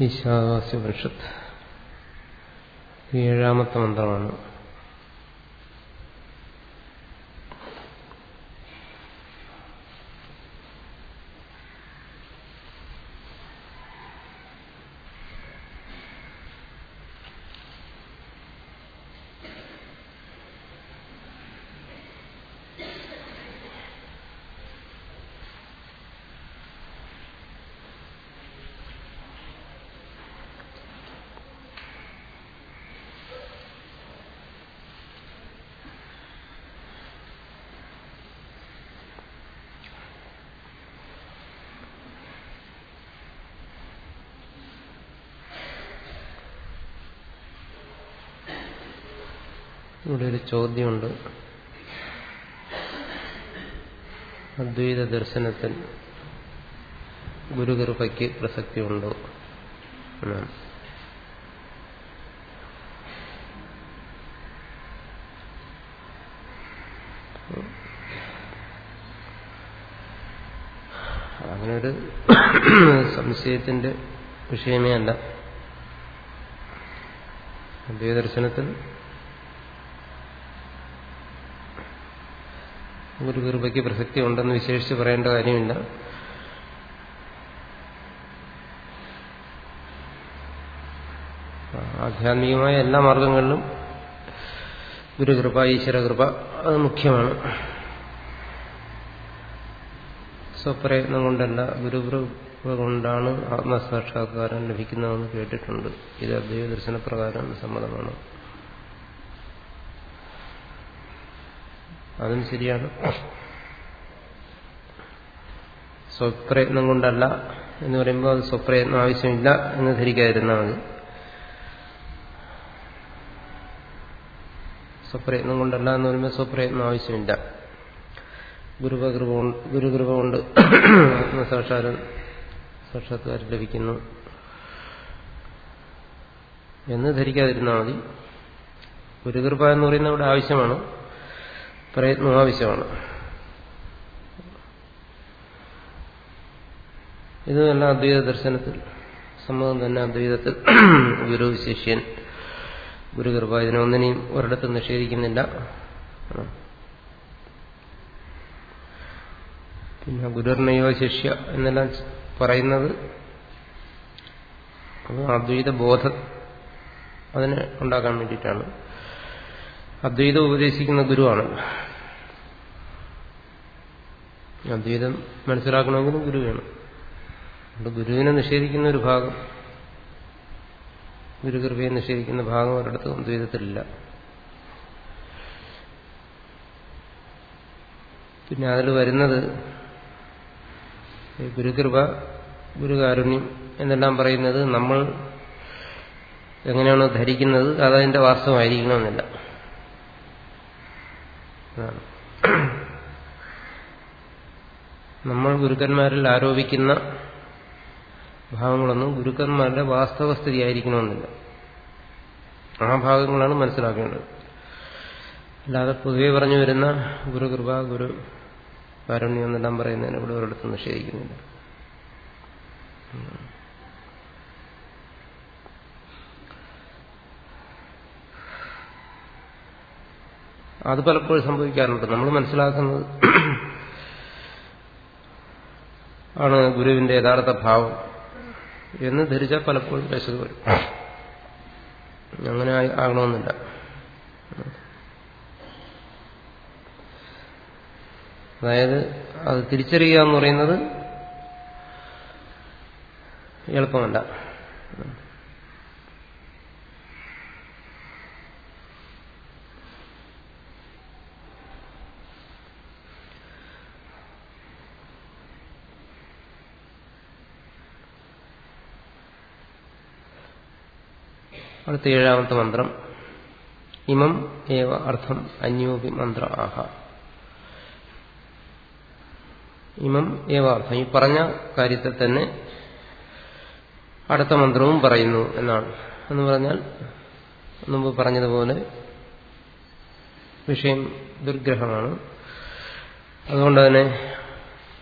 ഈശാവാസ്യപനിഷത്ത് ഏഴാമത്തെ മന്ത്രമാണ് ഇവിടെ ഒരു ചോദ്യമുണ്ട്. അദ്വൈത ദർശനത്തിൽ ഗുരുകൃപയ്ക്ക് പ്രസക്തിയുണ്ടോ? എന്നാണ്. അങ്ങനെ ഒരു സംശയത്തിന്റെ വിഷയമേ അല്ല. അദ്വൈത ഒരു കൃപയ്ക്ക് പ്രസക്തി ഉണ്ടെന്ന് വിശേഷിച്ച് പറയേണ്ട കാര്യമില്ല. ആധ്യാത്മികമായ എല്ലാ മാർഗങ്ങളിലും ഗുരുകൃപ ഈശ്വരകൃപ അത് മുഖ്യമാണ്. സ്വപ്രയത്നം കൊണ്ടല്ല ഗുരുകൃപ കൊണ്ടാണ് ആത്മസാക്ഷാത്കാരം ലഭിക്കുന്നതെന്ന് കേട്ടിട്ടുണ്ട്. ഇത് അദ്വൈത ദർശനപ്രകാരം സമ്മതമാണ്. അതും ശരിയാണ്. സ്വപ്രയത്നം കൊണ്ടല്ല എന്ന് പറയുമ്പോൾ അത് സ്വപ്രയത്നം ആവശ്യമില്ല എന്ന് ധരിക്കാതിരുന്നാൽ മതി. സ്വപ്രയത്നം കൊണ്ടല്ല എന്ന് പറയുമ്പോൾ സ്വപ്രയത്നം ആവശ്യമില്ല. ഗുരുകൃപ ഗുരുകൃപ കൊണ്ട് ആത്മസാക്ഷാരം സാക്ഷാത്കാരം ലഭിക്കുന്നു. എന്ന് ധരിക്കാതിരുന്നാൽ മതി. ഗുരുകൃപ എന്ന് പറയുന്നത് ഇവിടെ ആവശ്യമാണ്. പ്രയത്നം ആവശ്യമാണ് ഇതെല്ലാം അദ്വൈത ദർശനത്തിൽ സമ്മതം തന്നെ അദ്വൈതത്തിൽ ഗുരു ശിഷ്യൻ ഗുരുകൃപ ഇതിനൊന്നിനെയും ഒരിടത്തും നിഷേധിക്കുന്നില്ല. പിന്നെ ഗുരുർണയോ ശിഷ്യ എന്നെല്ലാം പറയുന്നത് അദ്വൈത ബോധം അതിനെ ഉണ്ടാക്കാൻ വേണ്ടിയിട്ടാണ്. അദ്വൈതം ഉപദേശിക്കുന്ന ഗുരുവാണ്. അദ്വൈതം മനസ്സിലാക്കണമെങ്കിലും ഗുരു വേണം. ഗുരുവിനെ നിഷേധിക്കുന്ന ഒരു ഭാഗം ഗുരുകൃപയെ നിഷേധിക്കുന്ന ഭാഗം ഒരിടത്തും അദ്വൈതത്തിലില്ല. പിന്നെ അതിൽ വരുന്നത് ഗുരുകൃപ ഗുരുകാരുണ്യം എന്നെല്ലാം പറയുന്നത് നമ്മൾ എങ്ങനെയാണോ ധരിക്കുന്നത് അതതിന്റെ വാസ്തവമായിരിക്കണമെന്നില്ല. നമ്മൾ ഗുരുക്കന്മാരിൽ ആരോപിക്കുന്ന ഭാഗങ്ങളൊന്നും ഗുരുക്കന്മാരുടെ വാസ്തവസ്ഥിതി ആയിരിക്കണമെന്നില്ല. ആ ഭാഗങ്ങളാണ് മനസ്സിലാക്കേണ്ടത്. അല്ലാതെ പൊതുവെ പറഞ്ഞു വരുന്ന ഗുരുകൃപ ഗുരു കാരുണ്യം എന്നെല്ലാം പറയുന്നതിന് ഇവിടെ ഒരിടത്തും നിഷേധിക്കുന്നില്ല. അത് പലപ്പോഴും സംഭവിക്കാറുണ്ട്. നമ്മൾ മനസ്സിലാക്കുന്നത് ആണ് ഗുരുവിന്റെ യഥാർത്ഥ ഭാവം എന്ന് ധരിച്ചാൽ പലപ്പോഴും പേശത് വരും. അങ്ങനെ ആകണമെന്നില്ല. അതായത് അത് തിരിച്ചറിയുക എന്ന് പറയുന്നത് എളുപ്പമല്ല. അടുത്ത ഏഴാമത്തെ മന്ത്രം. ഇമം ഏവ അർത്ഥം അന്യോപി മന്ത്ര ആഹ. ഇമം ഏവ അർത്ഥം. ഈ പറഞ്ഞ കാര്യത്തെ തന്നെ അടുത്ത മന്ത്രവും പറയുന്നു എന്നാണ്. എന്ന് പറഞ്ഞാൽ മുമ്പ് പറഞ്ഞതുപോലെ വിഷയം ദുർഗ്രഹമാണ്. അതുകൊണ്ട് തന്നെ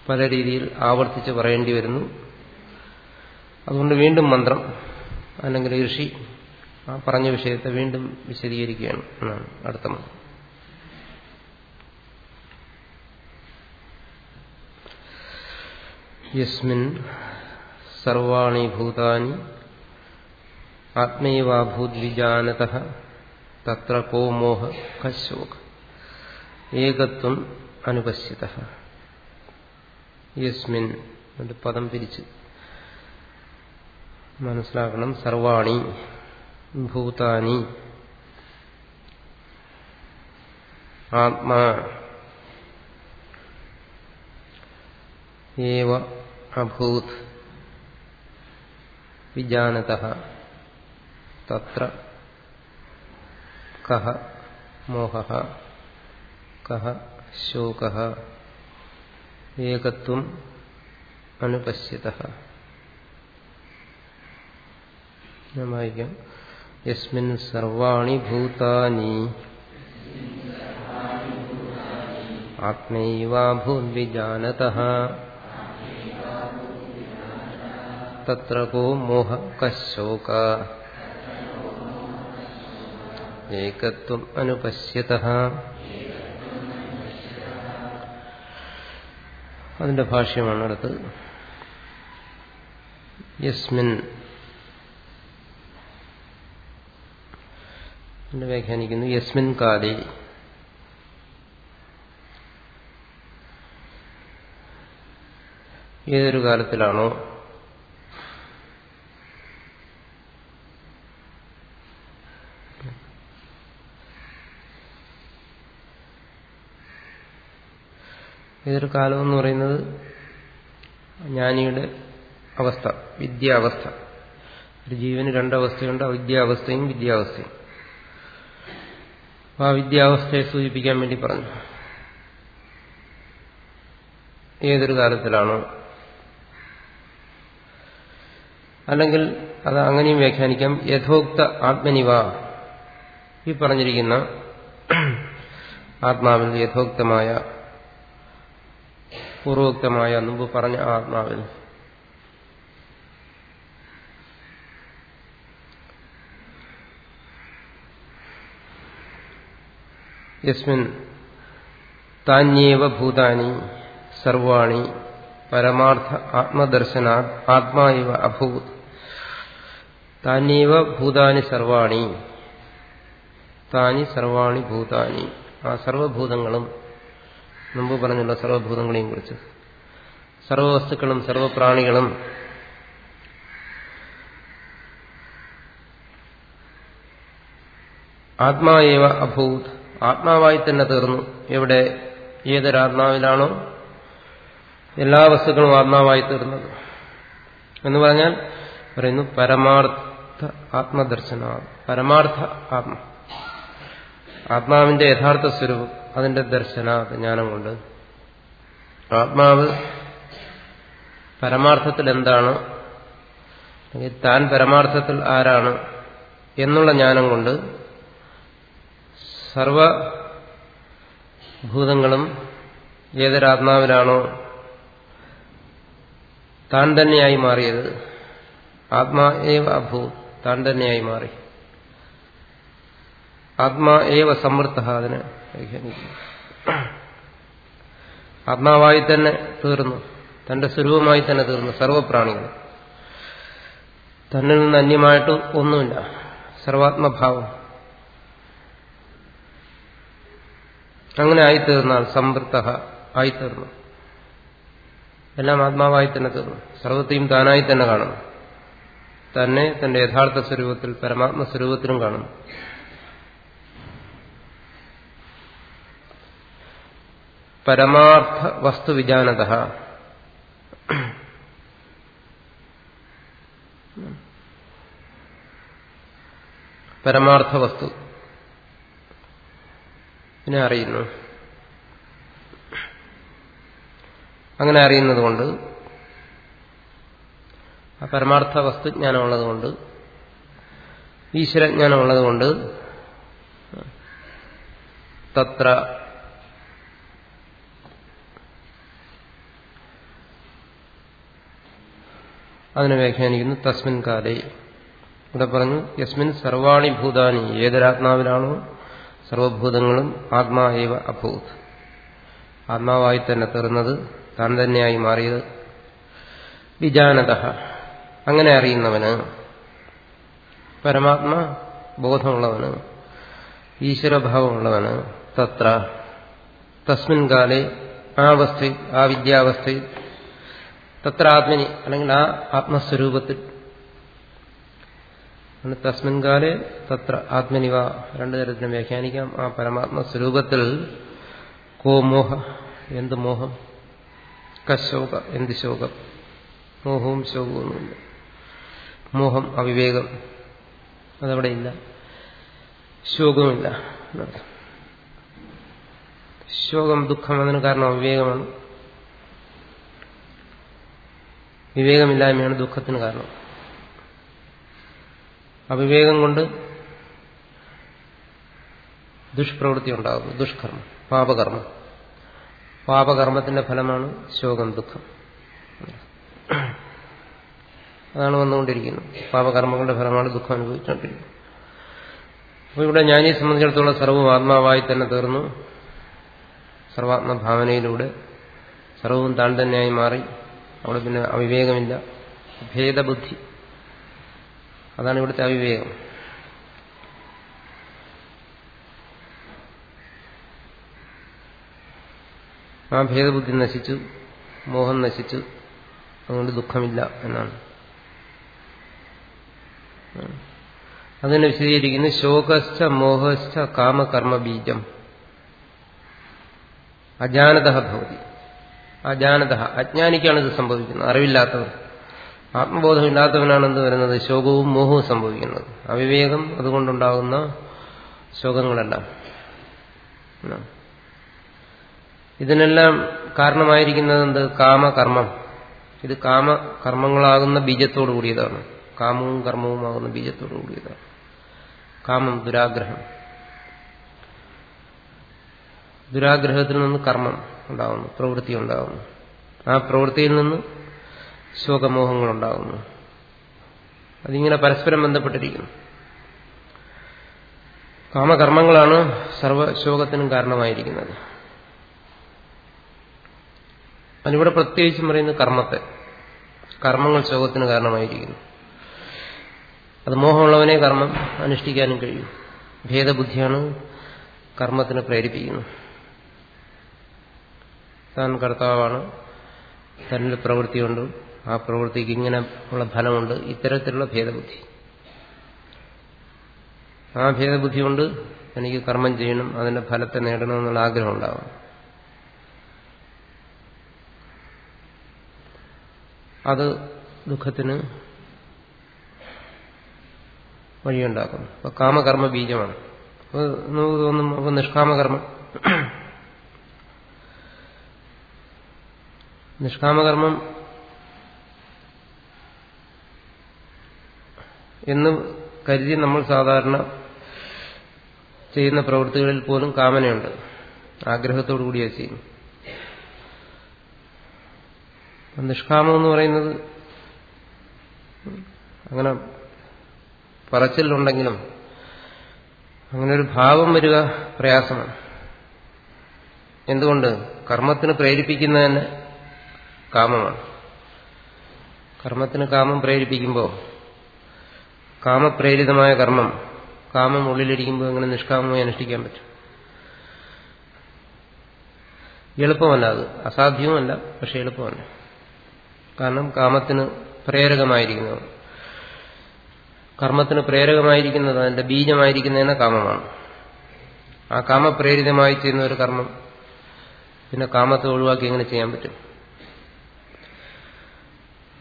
പല രീതിയിൽ ആവർത്തിച്ച് പറയേണ്ടി വരുന്നു. അതുകൊണ്ട് വീണ്ടും മന്ത്രം അല്ലെങ്കിൽ ഋഷി ആ പറഞ്ഞ വിഷയത്തെ വീണ്ടും വിശദീകരിക്കുകയാണ്. എന്നാണ് അടുത്ത യസ്മിൻ സർവാണി ഭൂതാനി ആത്മൈവാഭൂദ്വിജാനത തത്ര കോ മോഹ കശോക ഏകത്വം അനുപശ്യത. യസ്മിൻ പദം പിരിച്ച് മനസ്സിലാക്കണം. സർവാണി ഭൂതാനി. ആത്മാ ഏവ അഭൂത് വിജാനത തത്ര കഹ മോഹ കഹ ശോക ഏകത്വം അനുപശ്യത. ഞാൻ വായിക്കാം. യസ്മിൻ സർവാണി ഭൂതാനി ആത്മൈവാഭൂദ്വിജാനത തത്ര കോ മോഹ കശോക ഏകത്വം അനുപശ്യത അതിന്റെ ഭാഷ്യമാണ് അടുത്ത് യസ്മിൻ എന്ന് വ്യാഖ്യാനിക്കുന്നു. യസ്മിൻ കാലേ. ഏതൊരു കാലത്തിലാണോ ഏതൊരു കാലം എന്ന് പറയുന്നത് ജ്ഞാനിയുടെ അവസ്ഥ വിദ്യാവസ്ഥ. ഒരു ജീവന് രണ്ടവസ്ഥയുണ്ട് അവിദ്യാവസ്ഥയും വിദ്യാവസ്ഥയും. ആ വിദ്യാവസ്ഥയെ സൂചിപ്പിക്കാൻ വേണ്ടി പറഞ്ഞു. ഏതൊരു കാലത്തിലാണോ? അല്ലെങ്കിൽ അത് അങ്ങനെയും വ്യാഖ്യാനിക്കാം. യഥോക്ത ആത്മനിവ. ഈ പറഞ്ഞിരിക്കുന്ന ആത്മാവിൽ യഥോക്തമായ പൂർവോക്തമായ മുമ്പ് പറഞ്ഞ ആത്മാവിൽ യസ്മിൻ താന്യേവ ഭൂതാനി സർവാണി പരമാർത്ഥ ആത്മദർശനാ ആത്മാ ഇവ അഭൂത്. താന്യേവ ഭൂതാനി സർവാണി. താനി സർവാണി ഭൂതാനി. ആ സർവഭൂതങ്ങളും മുമ്പ് പറഞ്ഞുള്ള സർവഭൂതങ്ങളെയും കുറിച്ച്. സർവവസ്തുക്കളും സർവപ്രാണികളും ആത്മാവേവ അഭൂത്. ആത്മാവായി തന്നെ തീർന്നു. എവിടെ ഏതൊരാത്മാവിലാണോ എല്ലാ വസ്തുക്കളും ആത്മാവായി തീർന്നത്. എന്ന് പറഞ്ഞാൽ പറയുന്നു പരമാർത്ഥ ആത്മദർശന പരമാർത്ഥ ആത്മ. ആത്മാവിന്റെ യഥാർത്ഥ സ്വരൂപം അതിന്റെ ദർശന ജ്ഞാനം കൊണ്ട് ആത്മാവ് പരമാർത്ഥത്തിൽ എന്താണ് താൻ പരമാർത്ഥത്തിൽ ആരാണ് എന്നുള്ള ജ്ഞാനം കൊണ്ട് സർവഭൂതങ്ങളും ഏതൊരാത്മാവിലാണോ താൻ തന്നെയായി മാറിയത്. ആത്മാ ഏവ അഭൂ താൻ തന്നെയായി മാറി. ആത്മാ ഏവ സമൃദ്ധ അതിനെ ആത്മാവായി തന്നെ തീർന്നു. തന്റെ സ്വരൂപമായി തന്നെ തീർന്നു. സർവപ്രാണികൾ. തന്നിൽ നിന്ന് അന്യമായിട്ട് ഒന്നുമില്ല. സർവാത്മഭാവം. അങ്ങനെ ആയിത്തീർന്നാൽ സംവൃത്ത ആയിത്തീർന്നു. എല്ലാം ആത്മാവായി തന്നെ തീർന്നു. സർവത്തെയും താനായി തന്നെ കാണുന്നു. തന്നെ തന്റെ യഥാർത്ഥ സ്വരൂപത്തിൽ പരമാത്മ സ്വരൂപത്തിലും കാണുന്നു. പരമാർത്ഥ വസ്തുവിജാനത പരമാർത്ഥ വസ്തു. പിന്നെ അറിയുന്നു. അങ്ങനെ അറിയുന്നതുകൊണ്ട് ആ പരമാർത്ഥ വസ്തുജ്ഞാനം ഉള്ളതുകൊണ്ട് ഈശ്വരജ്ഞാനം ഉള്ളതുകൊണ്ട് തത്ര അതിനെ വ്യാഖ്യാനിക്കുന്നു തസ്മിൻ കാലേ. ഇവിടെ പറഞ്ഞു യസ്മിൻ സർവാണി ഭൂതാനി ഏതൊരാത്മാവിലാണോ സർവഭൂതങ്ങളും ആത്മാവ അഭൂത്. ആത്മാവായി തന്നെ തീർന്നത് താൻ തന്നെയായി മാറിയത് വിജാനത. അങ്ങനെ അറിയുന്നവന് പരമാത്മ ബോധമുള്ളവന് ഈശ്വരഭാവമുള്ളവന് തത്ര. തസ്മിൻ കാലെ ആ അവസ്ഥയിൽ ആ വിദ്യാവസ്ഥയിൽ തത്ര ആത്മനി അല്ലെങ്കിൽ ആ ആത്മസ്വരൂപത്തിൽ തസ്മിൻ കാലെ തത്ര ആത്മനിവ. രണ്ടു തരത്തിലും വ്യാഖ്യാനിക്കാം. ആ പരമാത്മ സ്വരൂപത്തിൽ കോ മോഹ എന്ത് മോഹം? കശോക എന്ത് ശോകം? മോഹവും ശോകവുമൊന്നുമില്ല മോഹം അവിവേകം. അതവിടെ ഇല്ല. ശോകവുമില്ല. ശോകം ദുഃഖം അതിന് കാരണം അവിവേകമാണ്. വിവേകമില്ലായ്മയാണ് ദുഃഖത്തിന് കാരണം. അവിവേകം കൊണ്ട് ദുഷ്പ്രവൃത്തി ഉണ്ടാകുന്നു. ദുഷ്കർമ്മം പാപകർമ്മം. പാപകർമ്മത്തിന്റെ ഫലമാണ് ശോകം ദുഃഖം. അതാണ് വന്നുകൊണ്ടിരിക്കുന്നത്. പാപകർമ്മങ്ങളുടെ ഫലമാണ് ദുഃഖം അനുഭവിച്ചുകൊണ്ടിരിക്കുന്നത്. അപ്പോൾ ഇവിടെ ജ്ഞാനിയെ സംബന്ധിച്ചിടത്തോളം സർവം ആത്മാവായി തന്നെ തീർന്നു. സർവാത്മഭാവനയിലൂടെ സർവവും താൻ തന്നെയായി മാറി. അവിടെ പിന്നെ അവിവേകമില്ല. ഭേദബുദ്ധി. അതാണ് ഇവിടുത്തെ അവിവേകം. ആ ഭേദബുദ്ധി നശിച്ചു മോഹം നശിച്ചു അതുകൊണ്ട് ദുഃഖമില്ല എന്നാണ്. അതിനെ വിശദീകരിക്കുന്നു ശോകശ്ച മോഹസ്ഥ കാമകർമ്മ ബീജം അജാനത ഭവതി. അജാനത അജ്ഞാനിക്കാണ് ഇത് സംഭവിക്കുന്നത് അറിവില്ലാത്തവർ. ആത്മബോധമില്ലാത്തവനാണ് എന്ത് വരുന്നത് ശോകവും മോഹവും സംഭവിക്കുന്നത്. അവിവേകം അതുകൊണ്ടുണ്ടാകുന്ന ശോകങ്ങളെല്ലാം. ഇതിനെല്ലാം കാരണമായിരിക്കുന്നത് എന്ത് കാമകർമ്മം. ഇത് കാമ കർമ്മങ്ങളാകുന്ന ബീജത്തോടു കൂടിയതാണ്. കാമവും കർമ്മവുമാകുന്ന ബീജത്തോടു കൂടിയതാണ്. കാമം ദുരാഗ്രഹം. ദുരാഗ്രഹത്തിൽ നിന്ന് കർമ്മം ഉണ്ടാകുന്നു പ്രവൃത്തി ഉണ്ടാകുന്നു. ആ പ്രവൃത്തിയിൽ നിന്ന് ശോകമോഹങ്ങൾ ഉണ്ടാകുന്നു അതിങ്ങനെ പരസ്പരം ബന്ധപ്പെട്ടിരിക്കുന്നു. കാമകർമ്മങ്ങളാണ് സർവശോകത്തിനും കാരണമായിരിക്കുന്നത്. അതിവിടെ പ്രത്യേകിച്ചും പറയുന്നത് കർമ്മത്തെ. കർമ്മങ്ങൾ ശോകത്തിന് കാരണമായിരിക്കുന്നു. അത് മോഹമുള്ളവനെ കർമ്മം അനുഷ്ഠിക്കാനും കഴിയും. ഭേദബുദ്ധിയാണ് കർമ്മത്തിന് പ്രേരിപ്പിക്കുന്നത്. താൻ കർത്താവാണ്. തന്നിൽ പ്രവൃത്തിയുണ്ട്. ആ പ്രവൃത്തിക്ക് ഇങ്ങനെ ഉള്ള ഫലമുണ്ട്. ഇത്തരത്തിലുള്ള ഭേദബുദ്ധി. ആ ഭേദബുദ്ധി കൊണ്ട് എനിക്ക് കർമ്മം ചെയ്യണം അതിന്റെ ഫലത്തെ നേടണമെന്നുള്ള ആഗ്രഹം ഉണ്ടാവും അത് ദുഃഖത്തിന് വഴിയുണ്ടാക്കുന്നു. അപ്പൊ കാമകർമ്മ ബീജമാണ്. അപ്പൊ നമുക്ക് തോന്നും അപ്പൊ നിഷ്കാമകർമ്മം. നിഷ്കാമകർമ്മം എന്ന് കരുതി നമ്മൾ സാധാരണ ചെയ്യുന്ന പ്രവൃത്തികളിൽ പോലും കാമനയുണ്ട്. ആഗ്രഹത്തോടു കൂടിയാണ് ചെയ്യുന്നു. നിഷ്കാമം എന്ന് പറയുന്നത് അങ്ങനെ പറച്ചിലുണ്ടെങ്കിലും അങ്ങനെ ഒരു ഭാവം വരിക പ്രയാസമാണ്. എന്തുകൊണ്ട്? കർമ്മത്തിന് പ്രേരിപ്പിക്കുന്ന തന്നെ കാമമാണ്. കർമ്മത്തിന് കാമം പ്രേരിപ്പിക്കുമ്പോൾ കാമപ്രേരിതമായ കർമ്മം. കാമം ഉള്ളിലിരിക്കുമ്പോൾ എങ്ങനെ നിഷ്കാമമായി അനുഷ്ഠിക്കാൻ പറ്റും? എളുപ്പമല്ല അത്. അസാധ്യവുമല്ല പക്ഷെ എളുപ്പമല്ല. കാരണം കാമത്തിന് പ്രേരകമായിരിക്കുന്നത് കർമ്മത്തിന് പ്രേരകമായിരിക്കുന്നത് അതിന്റെ ബീജമായിരിക്കുന്നതിന് കാമമാണ്. ആ കാമപ്രേരിതമായി ചെയ്യുന്ന ഒരു കർമ്മം പിന്നെ കാമത്തെ ഒഴിവാക്കി എങ്ങനെ ചെയ്യാൻ പറ്റും?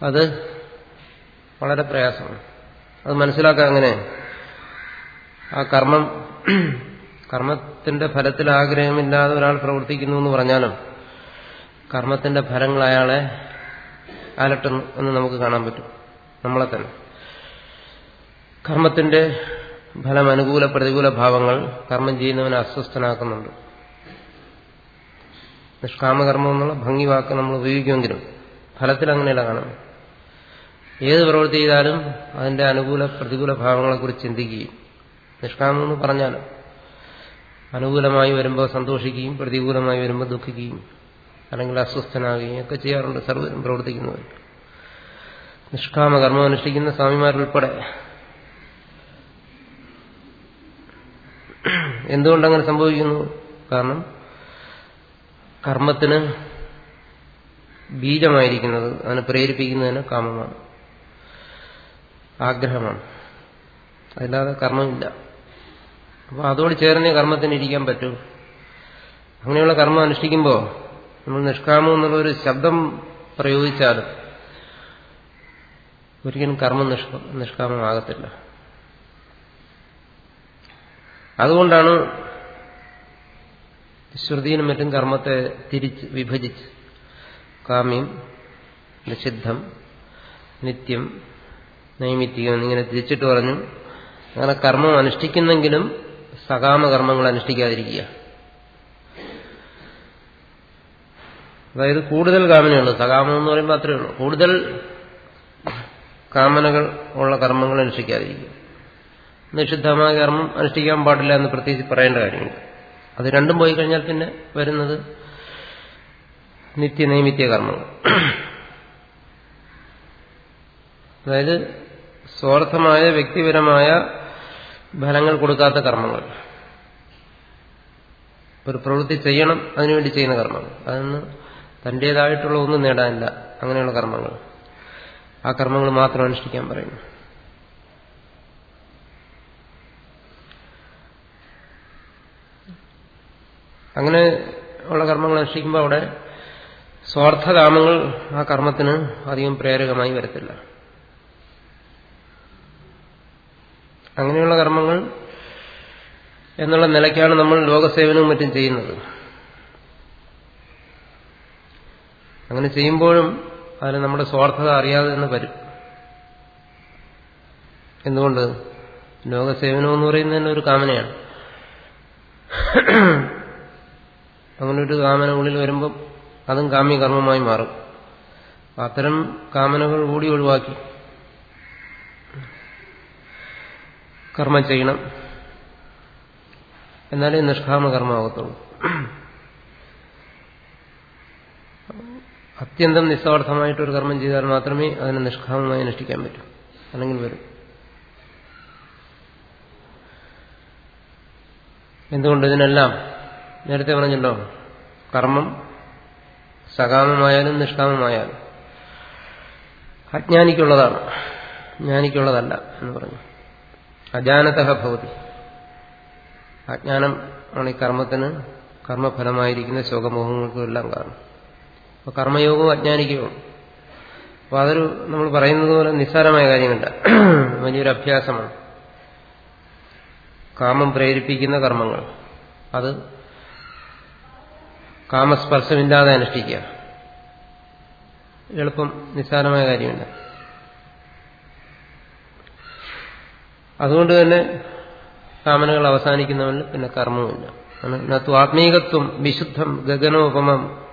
അത് വളരെ പ്രയാസമാണ്. അത് മനസ്സിലാക്കാൻ അങ്ങനെ. ആ കർമ്മം കർമ്മത്തിന്റെ ഫലത്തിൽ ആഗ്രഹമില്ലാതെ ഒരാൾ പ്രവർത്തിക്കുന്നു എന്ന് പറഞ്ഞാലും കർമ്മത്തിന്റെ ഫലങ്ങൾ അയാളെ അലട്ടുന്നു എന്ന് നമുക്ക് കാണാൻ പറ്റും. നമ്മളെ തന്നെ. കർമ്മത്തിന്റെ ഫലം അനുകൂല പ്രതികൂല ഭാവങ്ങൾ കർമ്മം ചെയ്യുന്നവനെ അസ്വസ്ഥനാക്കുന്നുണ്ട്. നിഷ്കാമകർമ്മം എന്നുള്ള ഭംഗി വാക്ക് നമ്മൾ ഉപയോഗിക്കുമെങ്കിലും ഫലത്തിൽ അങ്ങനെയല്ല കാണുന്നത്. ഏത് പ്രവൃത്തി ചെയ്താലും അതിന്റെ അനുകൂല പ്രതികൂല ഭാവങ്ങളെക്കുറിച്ച് ചിന്തിക്കുകയും നിഷ്കാമം എന്ന് പറഞ്ഞാൽ അനുകൂലമായി വരുമ്പോൾ സന്തോഷിക്കുകയും പ്രതികൂലമായി വരുമ്പോൾ ദുഃഖിക്കുകയും അല്ലെങ്കിൽ അസ്വസ്ഥനാകുകയും ഒക്കെ ചെയ്യാറുണ്ട് സർവരും പ്രവർത്തിക്കുന്നവർ. നിഷ്കാമ കർമ്മം അനുഷ്ഠിക്കുന്ന സ്വാമിമാരുൾപ്പെടെ എന്തുകൊണ്ടങ്ങനെ സംഭവിക്കുന്നു? കാരണം കർമ്മത്തിന് ബീജമായിരിക്കുന്നത് അതിനെ പ്രേരിപ്പിക്കുന്നതിന് കാമമാണ്. ആഗ്രഹമാണ്. അതില്ലാതെ കർമ്മമില്ല. അപ്പോൾ അതോട് ചേർന്നേ കർമ്മത്തിന് ഇരിക്കാൻ പറ്റൂ. അങ്ങനെയുള്ള കർമ്മം അനുഷ്ഠിക്കുമ്പോൾ നമ്മൾ നിഷ്കാമം എന്നുള്ളൊരു ശബ്ദം പ്രയോഗിച്ചാലും ഒരിക്കലും കർമ്മം നിഷ്ക നിഷ്കാമമാകത്തില്ല അതുകൊണ്ടാണ് ശ്രുതിയിലും മറ്റും കർമ്മത്തെ തിരിച്ച് വിഭജിച്ച്. കാമ്യം നിഷിദ്ധം നിത്യം നൈമിത്തികം എന്നിങ്ങനെ തിരിച്ചിട്ട് പറഞ്ഞു അങ്ങനെ കർമ്മം അനുഷ്ഠിക്കുന്നെങ്കിലും സകാമ കർമ്മങ്ങൾ അനുഷ്ഠിക്കാതിരിക്കുക. അതായത് കൂടുതൽ കാമനയുള്ളൂ. സകാമം എന്ന് പറയുമ്പോൾ അത്രയേ ഉള്ളൂ. കൂടുതൽ കാമനകൾ ഉള്ള കർമ്മങ്ങൾ അനുഷ്ഠിക്കാതിരിക്കുക. നിഷിദ്ധമായ കർമ്മം അനുഷ്ഠിക്കാൻ പാടില്ല എന്ന് പ്രത്യേകിച്ച് പറയേണ്ട കാര്യമില്ല. അത് രണ്ടും പോയി കഴിഞ്ഞാൽ പിന്നെ വരുന്നത് നിത്യനൈമിത്യ കർമ്മങ്ങൾ. അതായത് സ്വാർത്ഥമായ വ്യക്തിപരമായ ഫലങ്ങൾ കൊടുക്കാത്ത കർമ്മങ്ങൾ. ഒരു പ്രവൃത്തി ചെയ്യണം അതിനുവേണ്ടി ചെയ്യുന്ന കർമ്മങ്ങൾ. അതൊന്ന് തന്റേതായിട്ടുള്ള ഒന്നും നേടാനില്ല അങ്ങനെയുള്ള കർമ്മങ്ങൾ. ആ കർമ്മങ്ങൾ മാത്രം അനുഷ്ഠിക്കാൻ പറയുന്നു. അങ്ങനെ ഉള്ള കർമ്മങ്ങൾ അനുഷ്ഠിക്കുമ്പോൾ അവിടെ സ്വാർത്ഥകാമങ്ങൾ ആ കർമ്മത്തിന് അധികം പ്രേരകമായി വരത്തില്ല. അങ്ങനെയുള്ള കർമ്മങ്ങൾ എന്നുള്ള നിലയ്ക്കാണ് നമ്മൾ ലോകസേവനവും മറ്റും ചെയ്യുന്നത്. അങ്ങനെ ചെയ്യുമ്പോഴും അതിന് നമ്മുടെ സ്വാർത്ഥത അറിയാതെ തന്നെ വരും. എന്തുകൊണ്ട്? ലോകസേവനം എന്ന് പറയുന്നത് തന്നെ ഒരു കാമനയാണ്. അങ്ങനെ ഒരു കാമന ഉള്ളിൽ വരുമ്പം അതും കാമ്യകർമ്മമായി മാറും. അത്തരം കാമനകൾ കൂടി ഒഴിവാക്കി കർമ്മം ചെയ്യണം. എന്നാലേ നിഷ്കാമ കർമ്മമാകത്തുള്ളൂ അത്യന്തം നിസ്വാർത്ഥമായിട്ടൊരു കർമ്മം ചെയ്താൽ മാത്രമേ അതിനെ നിഷ്കാമമായി അനുഷ്ഠിക്കാൻ പറ്റൂ. അല്ലെങ്കിൽ വരും. എന്തുകൊണ്ട് ഇതിനെല്ലാം? നേരത്തെ പറഞ്ഞല്ലോ കർമ്മം സകാമമായാലും നിഷ്കാമമായാലും. അജ്ഞാനിക്കുള്ളതാണ്. ജ്ഞാനിക്കുള്ളതല്ല എന്ന് പറഞ്ഞു. അജാനത ഭവതി. അജ്ഞാനം ആണ് ഈ കർമ്മത്തിന് കർമ്മഫലമായിരിക്കുന്ന ശോകമോഹങ്ങൾക്കും എല്ലാം കാരണം. അപ്പോൾ കർമ്മയോഗവും അജ്ഞാനിക്കുകയും അപ്പോൾ അതൊരു നമ്മൾ പറയുന്നത് പോലെ നിസ്സാരമായ കാര്യമല്ല. വലിയൊരു അഭ്യാസമാണ്. കാമം പ്രേരിപ്പിക്കുന്ന കർമ്മങ്ങൾ. അത് കാമസ്പർശമില്ലാതെ അനുഷ്ഠിക്കുക. എളുപ്പം നിസ്സാരമായ കാര്യമില്ല. അതുകൊണ്ട് തന്നെ കാമനകൾ അവസാനിക്കുന്നവന് പിന്നെ കർമ്മവുമില്ല. നത്തു ആത്മീകത്വം വിശുദ്ധം ഗഗനോപമം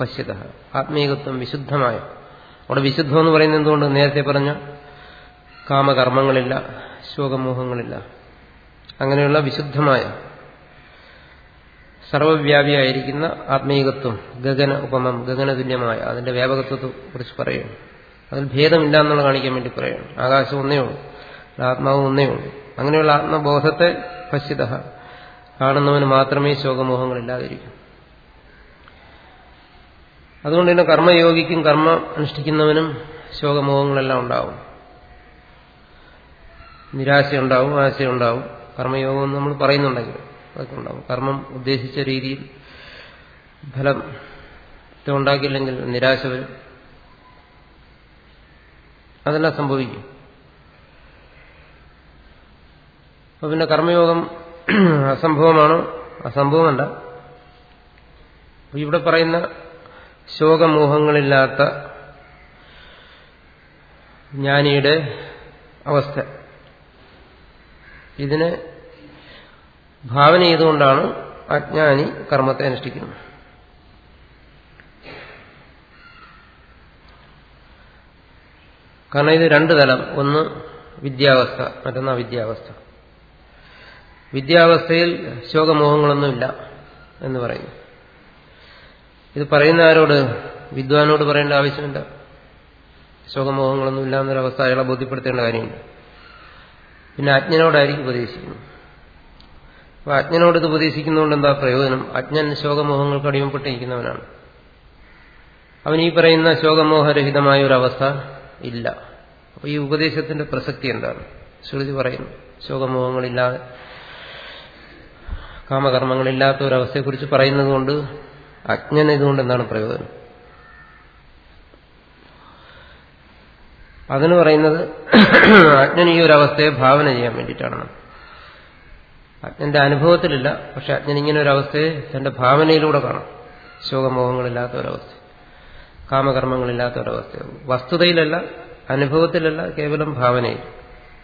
പശ്യത. ആത്മീകത്വം വിശുദ്ധമായ. അവിടെ വിശുദ്ധം എന്ന് പറയുന്നത് എന്തുകൊണ്ട്? നേരത്തെ പറഞ്ഞ കാമകർമ്മങ്ങളില്ല ശോകമോഹങ്ങളില്ല. അങ്ങനെയുള്ള വിശുദ്ധമായ സർവവ്യാപിയായിരിക്കുന്ന ആത്മീകത്വം ഗഗന ഉപമം ഗഗനതുല്യമായ അതിന്റെ വ്യാപകത്വത്തെ കുറിച്ച് പറയുന്നു അതിൽ ഭേദമില്ല എന്നുള്ള കാണിക്കാൻ വേണ്ടി പറയുന്നു ആകാശം ഒന്നേ ഉള്ളൂ. ആത്മാവ് ഒന്നേ ഉള്ളൂ. അങ്ങനെയുള്ള ആത്മബോധത്തെ പശ്യത കാണുന്നവന് മാത്രമേ ശോകമോഹങ്ങളില്ലാതിരിക്കൂ അതുകൊണ്ട് തന്നെ കർമ്മയോഗിക്കും കർമ്മ അനുഷ്ഠിക്കുന്നവനും ശോകമോഹങ്ങളെല്ലാം ഉണ്ടാവും. നിരാശയുണ്ടാവും ആശയുണ്ടാവും. കർമ്മയോഗം നമ്മൾ പറയുന്നുണ്ടെങ്കിൽ അതൊക്കെ ഉണ്ടാവും. കർമ്മം ഉദ്ദേശിച്ച രീതിയിൽ ഫലം ഉണ്ടാക്കിയില്ലെങ്കിൽ നിരാശ വരും. അതെല്ലാം സംഭവിക്കും. അപ്പൊ പിന്നെ കർമ്മയോഗം അസംഭവമാണ്. അസംഭവമല്ല. ഇവിടെ പറയുന്ന ശോകമോഹങ്ങളില്ലാത്ത ജ്ഞാനിയുടെ അവസ്ഥ. ഇതിനെ ഭാവന ചെയ്തുകൊണ്ടാണ് അജ്ഞാനി കർമ്മത്തെ അനുഷ്ഠിക്കുന്നത്. കാരണം ഇത് രണ്ട് തലം. ഒന്ന് വിദ്യാവസ്ഥ മറ്റൊന്ന് അവിദ്യാവസ്ഥ. വിദ്യാവസ്ഥയിൽ ശോകമോഹങ്ങളൊന്നുമില്ല എന്ന് പറയുന്നു ഇത് പറയുന്ന ആരോട് വിദ്വാനോട് പറയേണ്ട ആവശ്യമില്ല. ശോകമോഹങ്ങളൊന്നുമില്ല എന്നൊരവസ്ഥ അയാളെ ബോധ്യപ്പെടുത്തേണ്ട കാര്യമില്ല. പിന്നെ അജ്ഞനോടായിരിക്കും ഉപദേശിക്കുന്നത്. അപ്പൊ അജ്ഞനോട് ഇത് ഉപദേശിക്കുന്നതുകൊണ്ട് എന്താ പ്രയോജനം? അജ്ഞൻ ശോകമോഹങ്ങൾക്ക് അടിമപ്പെട്ടിരിക്കുന്നവനാണ്. അവൻ ഈ പറയുന്ന ശോകമോഹരഹിതമായ ഒരു അവസ്ഥ ഇല്ല. അപ്പൊ ഈ ഉപദേശത്തിന്റെ പ്രസക്തി എന്താണ്? ശ്രുതി പറയുന്നു ശോകമോഹങ്ങളില്ലാതെ കാമകർമ്മങ്ങളില്ലാത്ത ഒരവസ്ഥയെക്കുറിച്ച് പറയുന്നത് കൊണ്ട് അജ്ഞൻ ഇതുകൊണ്ട് എന്താണ് പ്രയോജനം? അതിന് പറയുന്നത് അജ്ഞൻ ഈ ഒരു അവസ്ഥയെ ഭാവന ചെയ്യാൻ വേണ്ടിയിട്ടാണ്. അജ്ഞന്റെ അനുഭവത്തിലില്ല പക്ഷെ അജ്ഞൻ ഇങ്ങനെ ഒരു അവസ്ഥയെ തന്റെ ഭാവനയിലൂടെ കാണാം. ശോകമോഹങ്ങളില്ലാത്ത ഒരവസ്ഥ കാമകർമ്മങ്ങളില്ലാത്ത ഒരവസ്ഥ വസ്തുതയിലല്ല അനുഭവത്തിലല്ല കേവലം ഭാവനയിൽ.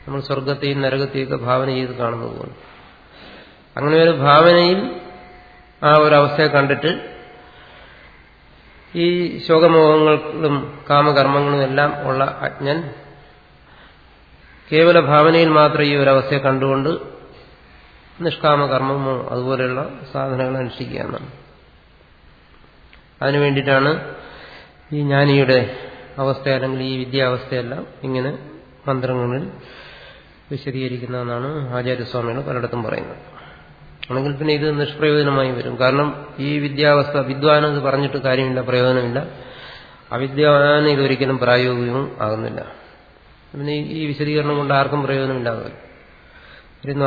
നമ്മൾ സ്വർഗത്തെയും നരകത്തെയൊക്കെ ഭാവന ചെയ്ത് കാണുന്നത് പോലെ. അങ്ങനെ ഒരു ഭാവനയിൽ ആ ഒരു അവസ്ഥയെ കണ്ടിട്ട് ഈ ശോകമോഹങ്ങളും കാമകർമ്മങ്ങളും എല്ലാം ഉള്ള അജ്ഞൻ കേവല ഭാവനയിൽ മാത്രം ഈ ഒരു അവസ്ഥയെ കണ്ടുകൊണ്ട് നിഷ്കാമകർമ്മമോ അതുപോലെയുള്ള സാധനങ്ങൾ അനുഷ്ഠിക്കുക എന്നാണ് അതിനു വേണ്ടിയിട്ടാണ് ഈ ജ്ഞാനിയുടെ അവസ്ഥ അല്ലെങ്കിൽ ഈ വിദ്യാവസ്ഥയെല്ലാം ഇങ്ങനെ മന്ത്രങ്ങളിൽ വിശദീകരിക്കുന്നതെന്നാണ് ആചാര്യസ്വാമികൾ പലയിടത്തും പറയുന്നത്. ആണെങ്കിൽ പിന്നെ ഇത് നിഷ്പ്രയോജനമായി വരും. കാരണം ഈ വിദ്യാവസ്ഥ വിദ്വാനം ഇത് പറഞ്ഞിട്ട് കാര്യമില്ല പ്രയോജനമില്ല. അവിദ്വാനം ഇതൊരിക്കലും പ്രായോഗികവും ആകുന്നില്ല. പിന്നെ ഈ വിശദീകരണം കൊണ്ട് ആർക്കും പ്രയോജനമില്ലാതെ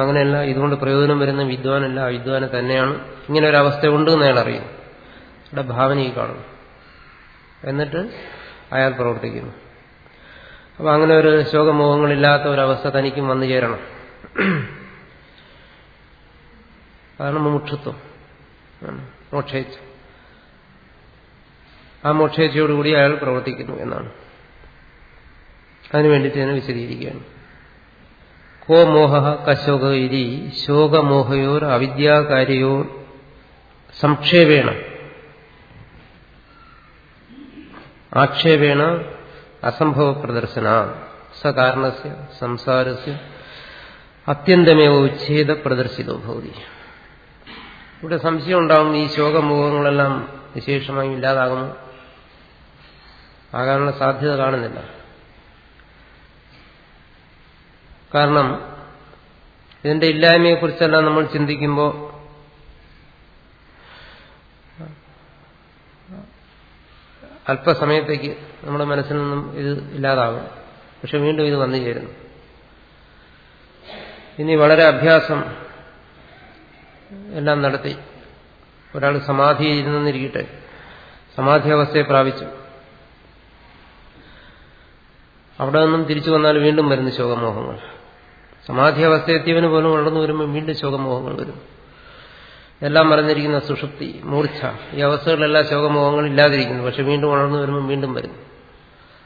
അങ്ങനെയല്ല. ഇതുകൊണ്ട് പ്രയോജനം വരുന്ന വിദ്വാനല്ല അവിദ്വാനെ തന്നെയാണ്. ഇങ്ങനെ ഒരു അവസ്ഥ ഉണ്ട് എന്ന് അയാൾ അറിയും. അവിടെ ഭാവനയിൽ കാണുന്നു. എന്നിട്ട് അയാൾ പ്രവർത്തിക്കുന്നു. അപ്പൊ അങ്ങനെ ഒരു ശോകമോഹങ്ങളില്ലാത്ത ഒരവസ്ഥ തനിക്കും വന്നു ചേരണം. അതാണ് മുമുക്ഷത്വം. മോക്ഷേച്ഛ. ആ മോക്ഷേച്ഛയോടുകൂടി അയാൾ പ്രവർത്തിക്കുന്നു എന്നാണ്. അതിനുവേണ്ടിട്ട് ഞാൻ വിശദീകരിക്കുകയാണ്. കോ മോഹ കശോക ഇരി ശോകമോഹയോർ അവിദ്യാകാര്യോർ സംക്ഷേപേണ. ആക്ഷേപേണ അസംഭവ പ്രദർശന. സകാരണസ്യ സംസാരസ്യ അത്യന്തമേവ ഉച്ഛേദ പ്രദർശിതോ ഭവതി. ഇവിടെ സംശയം ഉണ്ടാവും ഈ ശോകമുഖങ്ങളെല്ലാം വിശേഷമായും ഇല്ലാതാകുന്നു ആകാനുള്ള സാധ്യത കാണുന്നില്ല. കാരണം ഇതിന്റെ ഇല്ലായ്മയെക്കുറിച്ചെല്ലാം നമ്മൾ ചിന്തിക്കുമ്പോൾ അല്പസമയത്തേക്ക് നമ്മുടെ മനസ്സിൽ നിന്നും ഇത് ഇല്ലാതാകും. പക്ഷെ വീണ്ടും ഇത് വന്നു ചേരുന്നു. ഇനി വളരെ അഭ്യാസം എല്ലാം നടത്തി. ഒരാൾ സമാധിയിൽ ഇരുന്നിരിക്കട്ടെ. സമാധി അവസ്ഥയെ പ്രാപിച്ചു. അവിടെ നിന്നും തിരിച്ചു വന്നാൽ വീണ്ടും വരുന്ന ശോകമോഹങ്ങൾ. സമാധി അവസ്ഥ എത്തിയവന് പോലും വളർന്നു വരുമ്പോൾ വീണ്ടും ശോകമോഹങ്ങൾ വരും. എല്ലാം മറഞ്ഞിരിക്കുന്ന സുഷുപ്തി മൂർച്ഛ ഈ അവസ്ഥകളിലെല്ലാം ശോകമോഹങ്ങൾ ഇല്ലാതിരിക്കുന്നു. പക്ഷെ വീണ്ടും വളർന്നു വരുമ്പോൾ വീണ്ടും വരുന്നു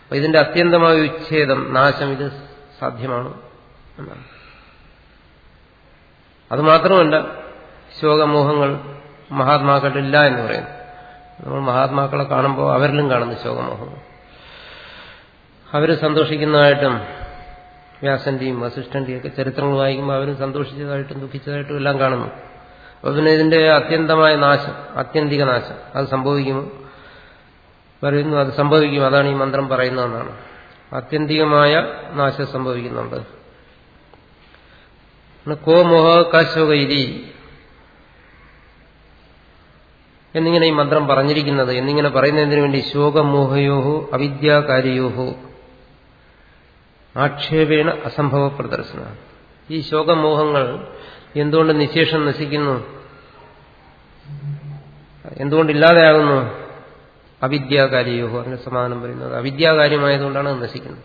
അപ്പൊ ഇതിന്റെ അത്യന്തമായ വിച്ഛേദം നാശം ഇത് സാധ്യമാണ് എന്നാണ്. അതുമാത്രമല്ല ശോകമോഹങ്ങൾ മഹാത്മാക്കളില്ല എന്ന് പറയുന്നു. നമ്മൾ മഹാത്മാക്കളെ കാണുമ്പോൾ അവരിലും കാണുന്നു ശോകമോഹങ്ങൾ. അവർ സന്തോഷിക്കുന്നതായിട്ടും വ്യാസന്റെയും വസിഷ്ഠന്റെയും ഒക്കെ ചരിത്രങ്ങൾ വായിക്കുമ്പോൾ അവരും സന്തോഷിച്ചതായിട്ടും ദുഃഖിച്ചതായിട്ടും എല്ലാം കാണുന്നു. അപ്പോൾ പിന്നെ ഇതിന്റെ അത്യന്തമായ നാശം അത്യന്തിക നാശം. അത് സംഭവിക്കും പറയുന്നു അത് സംഭവിക്കും. അതാണ് ഈ മന്ത്രം പറയുന്നതെന്നാണ്. ആത്യന്തികമായ നാശം സംഭവിക്കുന്നുണ്ട്. കോ മോഹ കാശോകൈരി എന്നിങ്ങനെ ഈ മന്ത്രം പറഞ്ഞിരിക്കുന്നത്. എന്നിങ്ങനെ പറയുന്നതിന് വേണ്ടി ശോകമോഹയോഹോ അവിദ്യാകാരിയോഹോ ആക്ഷേപേണ അസംഭവ പ്രദർശന ഈ ശോകമോഹങ്ങൾ എന്തുകൊണ്ട് നിശേഷം നശിക്കുന്നു? എന്തുകൊണ്ടില്ലാതെയാകുന്നു? അവിദ്യാകാരിയോഹോ അതിന് സമാധാനം പറയുന്നത്. അവിദ്യാകാര്യമായതുകൊണ്ടാണ് നശിക്കുന്നത്.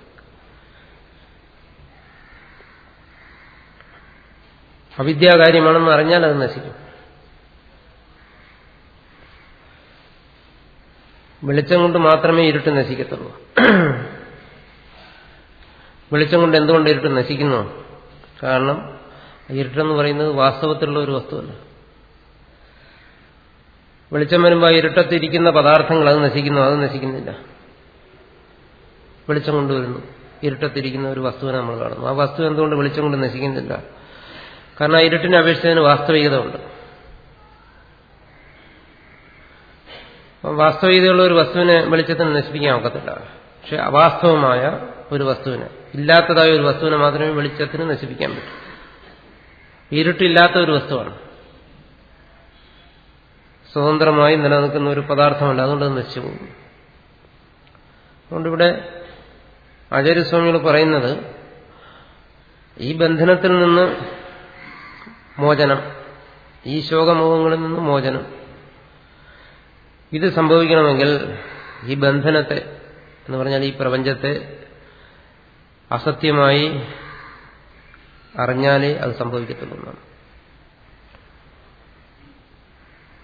അവിദ്യാകാര്യമാണെന്ന് അറിഞ്ഞാൽ അത് നശിക്കും. വെളിച്ചം കൊണ്ട് മാത്രമേ ഇരുട്ട് നശിക്കത്തുള്ളൂ. വെളിച്ചം കൊണ്ട് എന്തുകൊണ്ട് ഇരുട്ട് നശിക്കുന്നു? കാരണം ഇരുട്ടെന്ന് പറയുന്നത് വാസ്തവത്തിലുള്ള ഒരു വസ്തുവല്ല. വെളിച്ചം വരുമ്പോൾ ആ ഇരുട്ടത്തിരിക്കുന്ന പദാർത്ഥങ്ങൾ അത് നശിക്കുന്നു അത് നശിക്കുന്നില്ല. വെളിച്ചം കൊണ്ടുവരുന്നു ഇരുട്ടത്തിരിക്കുന്ന ഒരു വസ്തുവിനെ നമ്മൾ കാണുന്നു. ആ വസ്തു എന്തുകൊണ്ട് വെളിച്ചം കൊണ്ട് നശിക്കുന്നില്ല? കാരണം ആ ഇരുട്ടിനെ അപേക്ഷിച്ചതിന് വാസ്തവികത ഉണ്ട് വാസ്തവികതയുള്ള ഒരു വസ്തുവിനെ വെളിച്ചത്തിന് നശിപ്പിക്കാൻ ഒക്കത്തില്ല. പക്ഷെ അവാസ്തവമായ ഒരു വസ്തുവിനെ ഇല്ലാത്തതായ ഒരു വസ്തുവിനെ മാത്രമേ വെളിച്ചത്തിന് നശിപ്പിക്കാൻ പറ്റൂ. ഇരുട്ടില്ലാത്ത ഒരു വസ്തുവാണ്. സ്വതന്ത്രമായി നിലനിൽക്കുന്ന ഒരു പദാർത്ഥമല്ല അതുകൊണ്ട് അത് നശിച്ചു പോകും അതുകൊണ്ടിവിടെ ആചാര്യസ്വാമികൾ പറയുന്നത് ഈ ബന്ധനത്തിൽ നിന്ന് മോചനം ഈ ശോകമോഹങ്ങളിൽ നിന്ന് മോചനം ഇത് സംഭവിക്കണമെങ്കിൽ ഈ ബന്ധനത്തെ എന്ന് പറഞ്ഞാൽ ഈ പ്രപഞ്ചത്തെ അസത്യമായി അറിഞ്ഞാലേ അത് സംഭവിക്കത്തുള്ളൂ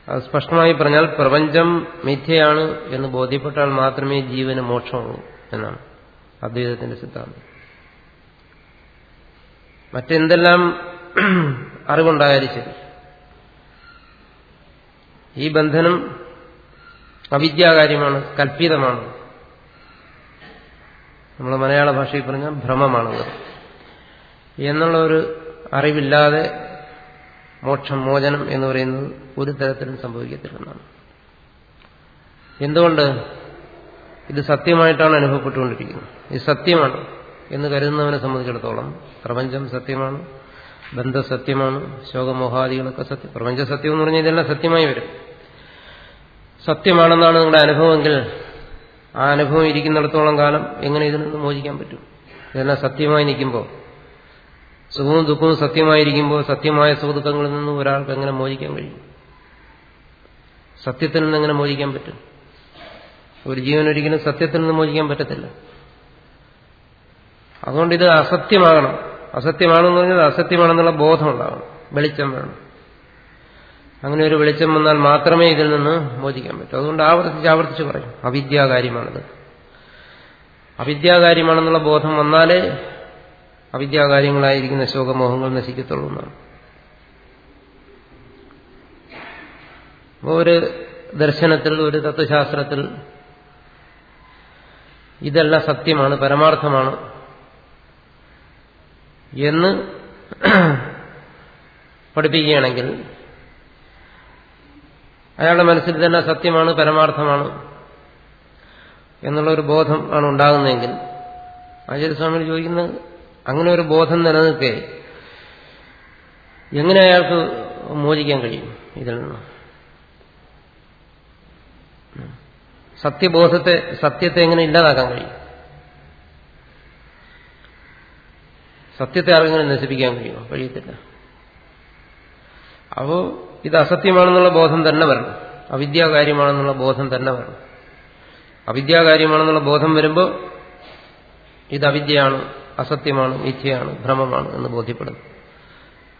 അത് സ്പഷ്ടമായി പറഞ്ഞാൽ പ്രപഞ്ചം മിഥ്യയാണ് എന്ന് ബോധ്യപ്പെട്ടാൽ മാത്രമേ ജീവന് മോക്ഷമുള്ളൂ എന്നാണ് അദ്വൈതത്തിന്റെ സിദ്ധാന്തം. മറ്റെന്തെല്ലാം അറിവുണ്ടായാലും ശരി. ഈ ബന്ധനം അവിദ്യാകാര്യമാണ് കൽപ്പിതമാണ്. നമ്മൾ മലയാള ഭാഷയിൽ പറഞ്ഞാൽ ഭ്രമമാണ് എന്നുള്ള ഒരു അറിവില്ലാതെ മോക്ഷം മോചനം എന്ന് പറയുന്നത് ഒരു തരത്തിലും സംഭവിക്കത്തില്ലെന്നാണ്. എന്തുകൊണ്ട് ഇത് സത്യമായിട്ടാണ് അനുഭവപ്പെട്ടുകൊണ്ടിരിക്കുന്നത്? ഇത് സത്യമാണ് എന്ന് കരുതുന്നവനെ സംബന്ധിച്ചിടത്തോളം പ്രപഞ്ചം സത്യമാണ് ബന്ധസത്യമാണ് ശോകമോഹാദികളൊക്കെ സത്യം. പ്രപഞ്ച സത്യം എന്ന് പറഞ്ഞാൽ ഇതെല്ലാം സത്യമായി വരും. സത്യമാണെന്നാണ് നിങ്ങളുടെ അനുഭവമെങ്കിൽ ആ അനുഭവം ഇരിക്കുന്നിടത്തോളം കാലം എങ്ങനെ ഇതിൽ നിന്ന് മോചിക്കാൻ പറ്റും? ഇതെല്ലാം സത്യമായി നിൽക്കുമ്പോൾ സുഖവും ദുഃഖവും സത്യമായിരിക്കുമ്പോൾ സത്യമായ സുഖദുഃഖങ്ങളിൽ നിന്ന് ഒരാൾക്ക് എങ്ങനെ മോചിക്കാൻ കഴിയും? സത്യത്തിൽ നിന്ന് എങ്ങനെ മോചിക്കാൻ പറ്റും? ഒരു ജീവൻ ഒരിക്കലും സത്യത്തിൽ നിന്ന് മോചിക്കാൻ പറ്റത്തില്ല. അതുകൊണ്ട് ഇത് അസത്യമാകണം. അസത്യമാണെന്ന് പറഞ്ഞാൽ അസത്യമാണെന്നുള്ള ബോധം ഉണ്ടാകണം. വെളിച്ചം വേണം. അങ്ങനെ ഒരു വെളിച്ചം വന്നാൽ മാത്രമേ ഇതിൽ നിന്ന് മോചിക്കാൻ പറ്റൂ. അതുകൊണ്ട് ആവർത്തിച്ച് ആവർത്തിച്ച് പറയും. അവിദ്യാകാര്യമാണത്. അവിദ്യാകാര്യമാണെന്നുള്ള ബോധം വന്നാലേ അവിദ്യാകാര്യങ്ങളായിരിക്കുന്ന ശോകമോഹങ്ങൾ നശിക്കത്തുള്ളൂ എന്നാണ്. ഒരു ദർശനത്തിൽ ഒരു തത്വശാസ്ത്രത്തിൽ ഇതെല്ലാം സത്യമാണ് പരമാർത്ഥമാണ് എന്ന് പഠിപ്പിക്കുകയാണെങ്കിൽ അയാളുടെ മനസ്സിൽ തന്നെ സത്യമാണ് പരമാർത്ഥമാണ് എന്നുള്ള ഒരു ബോധം ആണ് ഉണ്ടാകുന്നതെങ്കിൽ ആചാര്യസ്വാമി ചോദിക്കുന്നത് അങ്ങനെ ഒരു ബോധം നിലനിൽക്കെ എങ്ങനെ അയാൾക്ക് മോചിക്കാൻ കഴിയും ഇതിൽ നിന്ന്? സത്യബോധത്തെ സത്യത്തെ എങ്ങനെ ഇല്ലാതാക്കാൻ കഴിയും? സത്യത്തെ ആർക്കെങ്ങനെ നശിപ്പിക്കാൻ കഴിയുമോ? കഴിയത്തില്ല. അപ്പോ ഇത് അസത്യമാണെന്നുള്ള ബോധം തന്നെ വരണം. അവിദ്യാകാര്യമാണെന്നുള്ള ബോധം തന്നെ വരണം. അവിദ്യാകാര്യമാണെന്നുള്ള ബോധം വരുമ്പോൾ ഇത് അവിദ്യയാണ് അസത്യമാണ് മിഥ്യയാണ് ഭ്രമമാണ് എന്ന് ബോധ്യപ്പെടുന്നു.